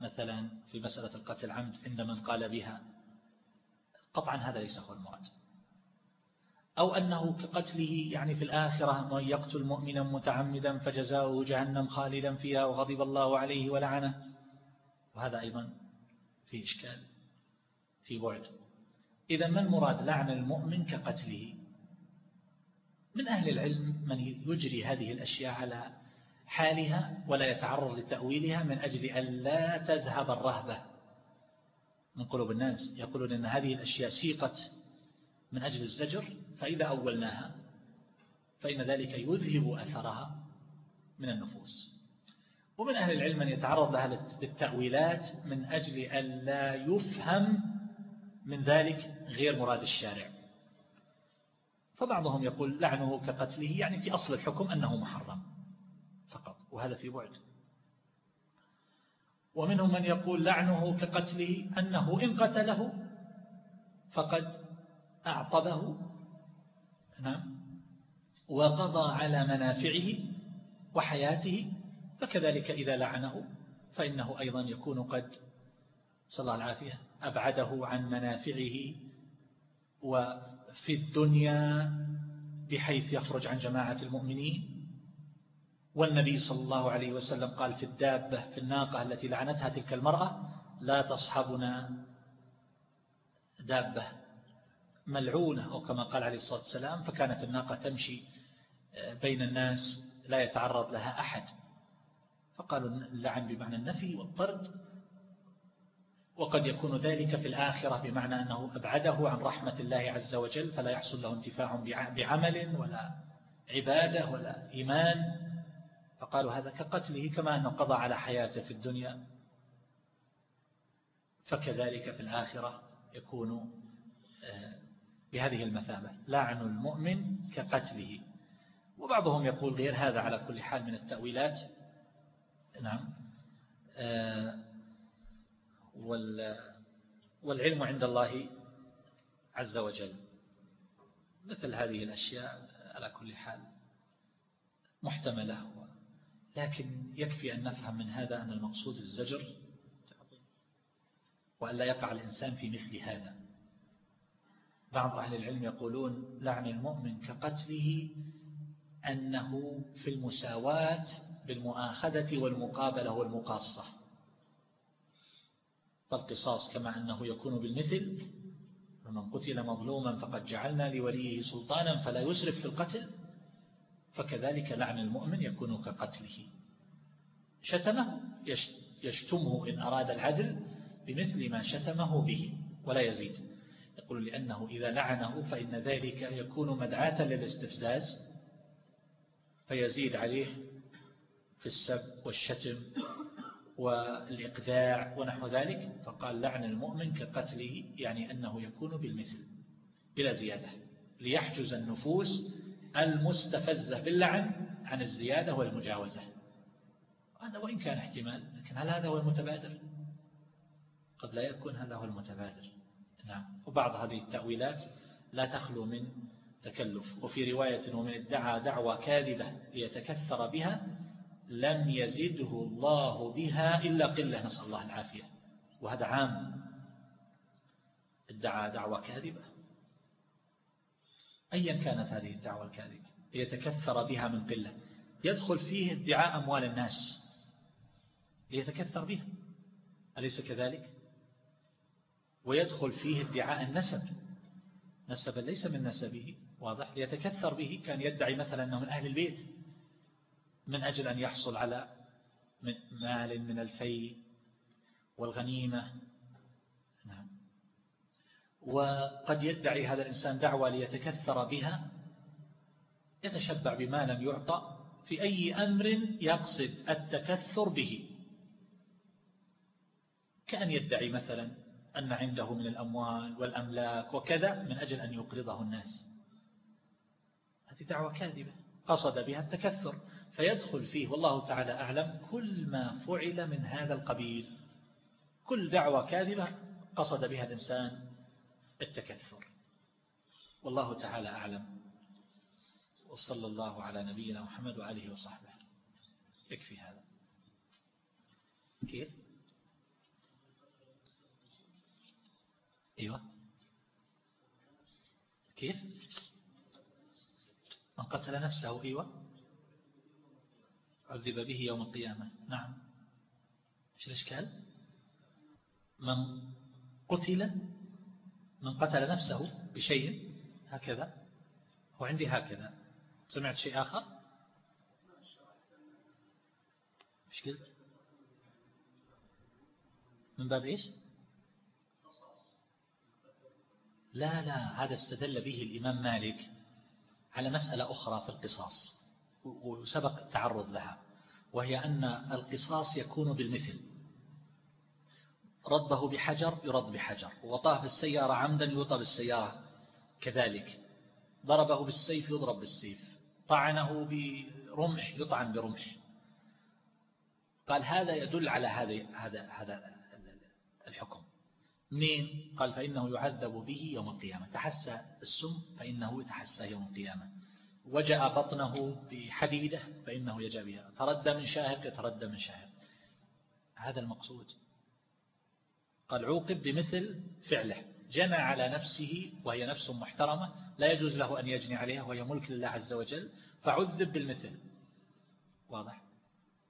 مثلا في مسألة القتل عمد عند من قال بها. قطعا هذا ليس هو المراد. أو أنه كقتله يعني في الآخرة من يقتل مؤمنا متعمدا فجزاؤه جهنم خالدا فيها وغضب الله عليه ولعنه. وهذا أيضا في إشكال في بعد. إذا ما المراد لعن المؤمن كقتله؟ من أهل العلم من يجري هذه الأشياء على حالها ولا يتعرض لتأويلها من أجل أن لا تذهب الرهبة. من قلوب الناس يقولون أن هذه الأشياء سيقت من أجل الزجر فإذا أولناها فإن ذلك يذهب أثرها من النفوس. ومن أهل العلم من يتعرض لها للتأويلات من أجل أن لا يفهم من ذلك غير مراد الشارع. فبعضهم يقول لعنه كقتله يعني في أصل الحكم أنه محرم فقط وهذا في بعد. ومنهم من يقول لعنه كقتله أنه إن قتله فقد أعطبه نعم وقضى على منافعه وحياته فكذلك إذا لعنه فإنه أيضا يكون قد صلى الله العافية أبعده عن منافعه وفي الدنيا بحيث يخرج عن جماعة المؤمنين. والنبي صلى الله عليه وسلم قال في الدابة في الناقة التي لعنتها تلك المرأة لا تصحبنا دابة. ملعونة أو كما قال عليه الصلاة والسلام فكانت الناقة تمشي آه، بين الناس لا يتعرض لها أحد. فقالوا اللعن بمعنى النفي والطرد وقد يكون ذلك في الآخرة بمعنى أنه أبعده عن رحمة الله عز وجل فلا يحصل له انتفاع بعمل ولا عبادة ولا إيمان. فقالوا هذا كقتله كما أنه قضى على حياته في الدنيا. فكذلك في الآخرة يكون آه، بهذه المثابة لعن المؤمن كقتله. وبعضهم يقول غير هذا على كل حال من التأويلات. نعم. آه، والعلم عند الله عز وجل. مثل هذه الأشياء على كل حال محتملة. لكن يكفي أن نفهم من هذا أن المقصود الزجر وأن لا يقع الإنسان في مثل هذا. بعض أهل العلم يقولون لعن المؤمن كقتله أنه في المساواة بالمؤاخذة والمقابلة والمقاصة. فالقصاص كما أنه يكون بالمثل فمن قتل مظلوما فقد جعلنا لوليه سلطانا فلا يسرف في القتل فكذلك لعن المؤمن يكون كقتله. شتمه يشتمه إن أراد العدل بمثل ما شتمه به ولا يزيد. يقول لأنه إذا لعنه فإن ذلك يكون مدعاة للاستفزاز فيزيد عليه في السب والشتم والإقداع ونحو ذلك فقال لعن المؤمن كقتله يعني أنه يكون بالمثل بلا زيادة ليحجز النفوس المستفزة باللعن عن الزيادة والمجاوزة. هذا وإن كان احتمال لكن هل هذا هو المتبادر؟ قد لا يكون هذا هو المتبادر. وبعض هذه التأويلات لا تخلو من تكلف. وفي رواية ومن ادعى دعوى كاذبة ليتكثر بها لم يزده الله بها إلا قلة. نسأل الله العافية. وهذا عام ادعى دعوى كاذبة. أيا كانت هذه الدعوة الكاذبة؟ ليتكثر بها من قلة. يدخل فيه ادعاء أموال الناس. ليتكثر بها. أليس كذلك؟ ويدخل فيه ادعاء النسب. نسبا ليس من نسبه واضح؟ ليتكثر به كان يدعي مثلا أنه من أهل البيت. من أجل أن يحصل على مال من الفي والغنيمة. نعم. وقد يدعي هذا الإنسان دعوة ليتكثر بها يتشبع بما لم يعطى في أي أمر يقصد التكثر به. كأن يدعي مثلا أن عنده من الأموال والأملاك وكذا من أجل أن يقرضه الناس. هذه دعوة كاذبة. قصد بها التكثر فيدخل فيه والله تعالى أعلم كل ما فعل من هذا القبيل. كل دعوة كاذبة قصد بها الإنسان التكثر. والله تعالى أعلم. وصلى الله على نبينا محمد وآله وصحبه. يكفي هذا. كيف؟ أيوة. كيف من قتل نفسه أيوة. عذب به يوم القيامة. نعم. إيش الإشكال؟ من قتل من قتل نفسه بشيء هكذا. وعندي هكذا. سمعت شيء آخر؟ إيش قلت؟ من باب إيش؟ لا لا هذا استدل به الإمام مالك على مسألة أخرى في القصاص وسبق التعرض لها وهي أن القصاص يكون بالمثل. رده بحجر يرد بحجر وطاه بالسيارة عمدا يوطى بالسيارة كذلك. ضربه بالسيف يضرب بالسيف طعنه برمح يطعن برمح. قال هذا يدل على هذا هذا هذا منين؟ قال فإنه يعذب به يوم القيامة. تحسى السم فإنه يتحسى يوم القيامة. وجأ بطنه بحديدة فإنه يجأ بها. تردى من شاهق يتردى من شاهق هذا المقصود. قال عوقب بمثل فعله. جنى على نفسه وهي نفس محترمة لا يجوز له أن يجني عليها وهي ملك لله عز وجل فعذب بالمثل. واضح؟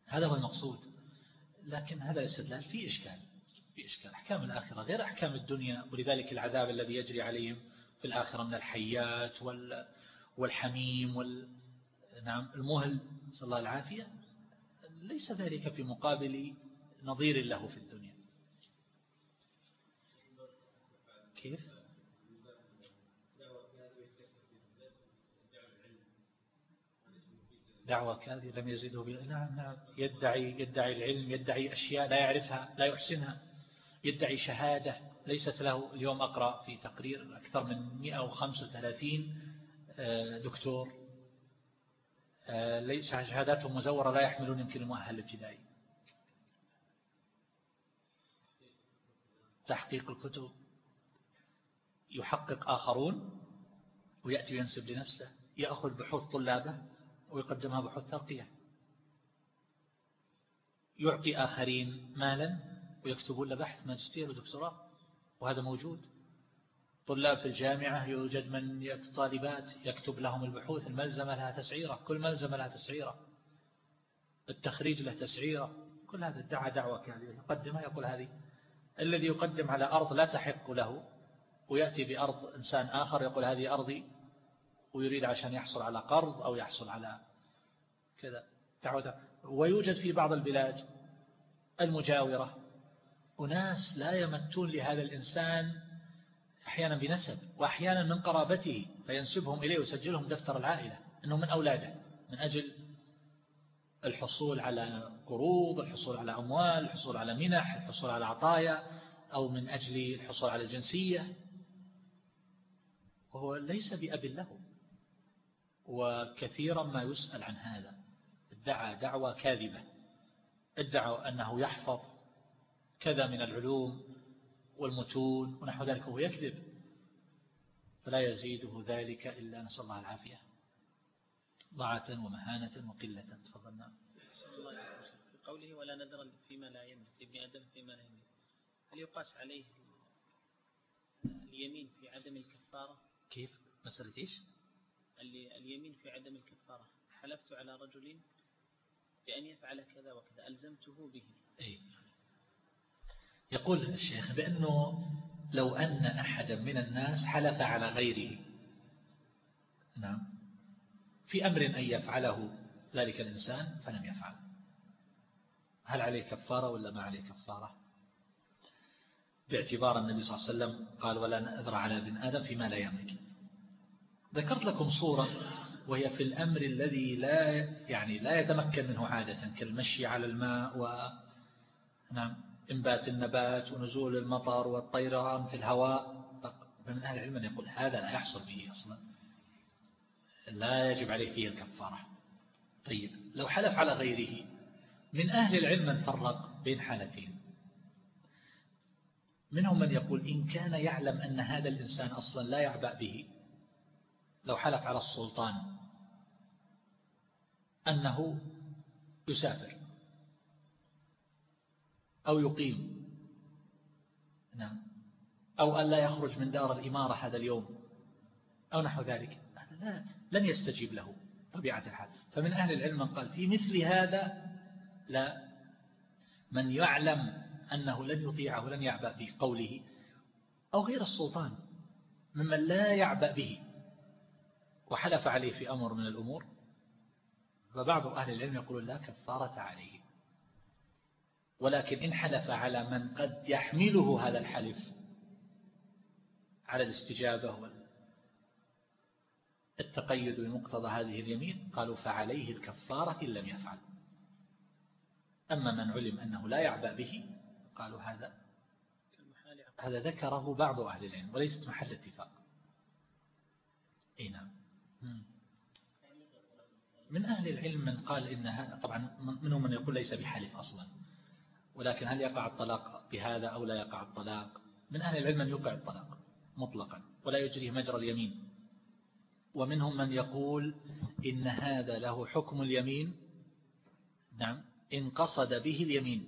هذا هو المقصود. لكن هذا الاستدلال فيه إشكال. في إشكال. أحكام الآخرة غير أحكام الدنيا ولذلك العذاب الذي يجري عليهم في الآخرة من الحيات والحميم وال نعم المهل. صلى الله العافية. ليس ذلك في مقابل نظير له في الدنيا. كيف؟ دعوة كاذبة لم يزده نعم نعم. يدعي يدعي العلم يدعي أشياء لا يعرفها لا يحسنها. يدعي شهادة ليست له اليوم أقرأ في تقرير أكثر من 135 آه، دكتور آه، ليس شهاداتهم مزورة لا يحملون يمكن المؤهل الابتدائي. تحقيق الكتب. يحقق آخرون ويأتي وينسب لنفسه. يأخذ بحوث طلابه ويقدمها بحوث ترقية. يعطي آخرين مالا ويكتبون له بحث ماجستير ودكتوراه وهذا موجود. طلاب في الجامعة يوجد من طالبات يكتب لهم البحوث الملزمة لها تسعيرة كل ملزمة لها تسعيرة. التخريج له تسعيرة. كل هذا ادعى دعوة كهذه يقدمها يقول هذه الذي يقدم على أرض لا تحق له ويأتي بأرض إنسان آخر يقول هذه أرضي ويريد عشان يحصل على قرض أو يحصل على كذا. دعوة. ويوجد في بعض البلاد المجاورة. أناس لا يمتون لهذا الإنسان أحيانا بنسب وأحيانا من قرابته فينسبهم إليه ويسجلهم دفتر العائلة أنه من أولاده من أجل الحصول على قروض الحصول على أموال الحصول على منح الحصول على عطايا أو من أجل الحصول على الجنسية. وهو ليس بأب له. وكثيرا ما يسأل عن هذا. ادعى دعوة كاذبة. ادعى أنه يحفظ كذا من العلوم والمتون ونحو ذلك وهو يكذب فلا يزيده ذلك إلا نسأل الله العافية. ضاعة ومهانة وقلة. تفضلنا في قوله ولا نذرا فيما لا يملك ابن أدم فيما لا يملك هل يقاس عليه اليمين في عدم الكفارة؟ كيف؟ مسألة إيش؟ اليمين في عدم الكفارة. حلفت على رجل بأن يفعل كذا وكذا ألزمته به. أي يقول الشيخ بأنه لو أن أحدا من الناس حلف على غيره. نعم. في أمر أن يفعله ذلك الإنسان فلم يفعل. هل عليه كفارة ولا ما عليه كفارة؟ باعتبار النبي صلى الله عليه وسلم قال ولا نأذر على ابن آدم فيما لا يملك. ذكرت لكم صورة وهي في الأمر الذي لا يعني لا يتمكن منه عادة كالمشي على الماء و نعم. إنبات النبات ونزول المطر والطيران في الهواء فمن أهل العلم يقول هذا لا يحصل به أصلا. لا يجب عليه فيه الكفارة. طيب لو حلف على غيره من أهل العلم من فرق بين حالتين؟ منهم من يقول إن كان يعلم أن هذا الإنسان أصلا لا يعبأ به لو حلف على السلطان أنه يسافر. أو يقيم. نعم. أو أن لا يخرج من دار الإمارة هذا اليوم. أو نحو ذلك. هذا لن يستجيب له طبيعة الحال. فمن أهل العلم من قال في مثل هذا لا. من يعلم أنه لن يطيعه ولن يعبأ بقوله أو غير السلطان ممن لا يعبأ به. وحلف عليه في أمر من الأمور. فبعض أهل العلم يقولون لا كفارة عليه. ولكن إن حلف على من قد يحمله هذا الحلف على الاستجابة والتقيد بمقتضى هذه اليمين قالوا فعليه الكفارة إن لم يفعل. أما من علم أنه لا يعبأ به قالوا هذا هذا ذكره بعض أهل العلم وليست محل اتفاق. أي نعم. من أهل العلم من قال إن هذا طبعا منهم من يقول ليس بحلف أصلا. ولكن هل يقع الطلاق بهذا أو لا يقع الطلاق؟ من أهل العلم من يقع الطلاق مطلقا ولا يجري مجرى اليمين. ومنهم من يقول إن هذا له حكم اليمين. نعم إن قصد به اليمين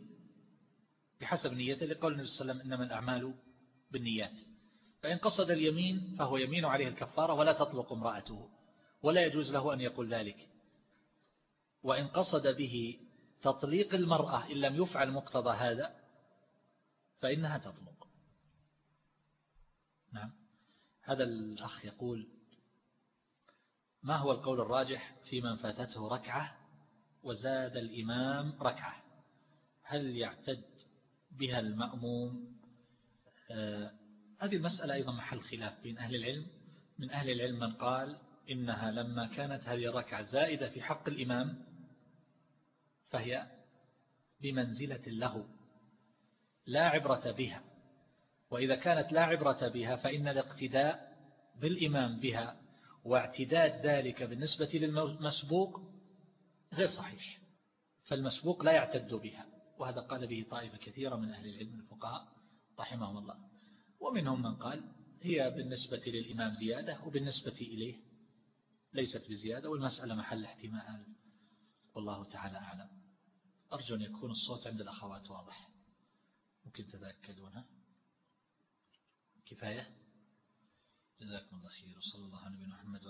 بحسب نيته لقول النبي صلى الله عليه وسلم إنما الأعمال بالنيات. فإن قصد اليمين فهو يمين عليه الكفارة ولا تطلق امرأته ولا يجوز له أن يقول ذلك. وإن قصد به تطليق المرأة إن لم يفعل مقتضى هذا فإنها تطلق. نعم. هذا الأخ يقول ما هو القول الراجح في من فاتته ركعة وزاد الإمام ركعة؟ هل يعتد بها المأموم؟ آه هذه المسألة أيضا محل خلاف بين أهل العلم. من أهل العلم من قال إنها لما كانت هذه الركعة زائدة في حق الإمام فهي بمنزلة له لا عبرة بها. وإذا كانت لا عبرة بها فإن الاقتداء بالإمام بها واعتداد ذلك بالنسبة للمسبوق غير صحيح. فالمسبوق لا يعتد بها وهذا قال به طائفة كثيرة من أهل العلم الفقهاء رحمهم الله. ومنهم من قال هي بالنسبة للإمام زيادة وبالنسبة إليه ليست بزيادة والمسألة محل احتمال. والله تعالى أعلم. أرجو أن يكون الصوت عند الأخوات واضح. ممكن تتأكدونها كفاية؟ جزاكم الله خير وصلى الله على نبينا محمد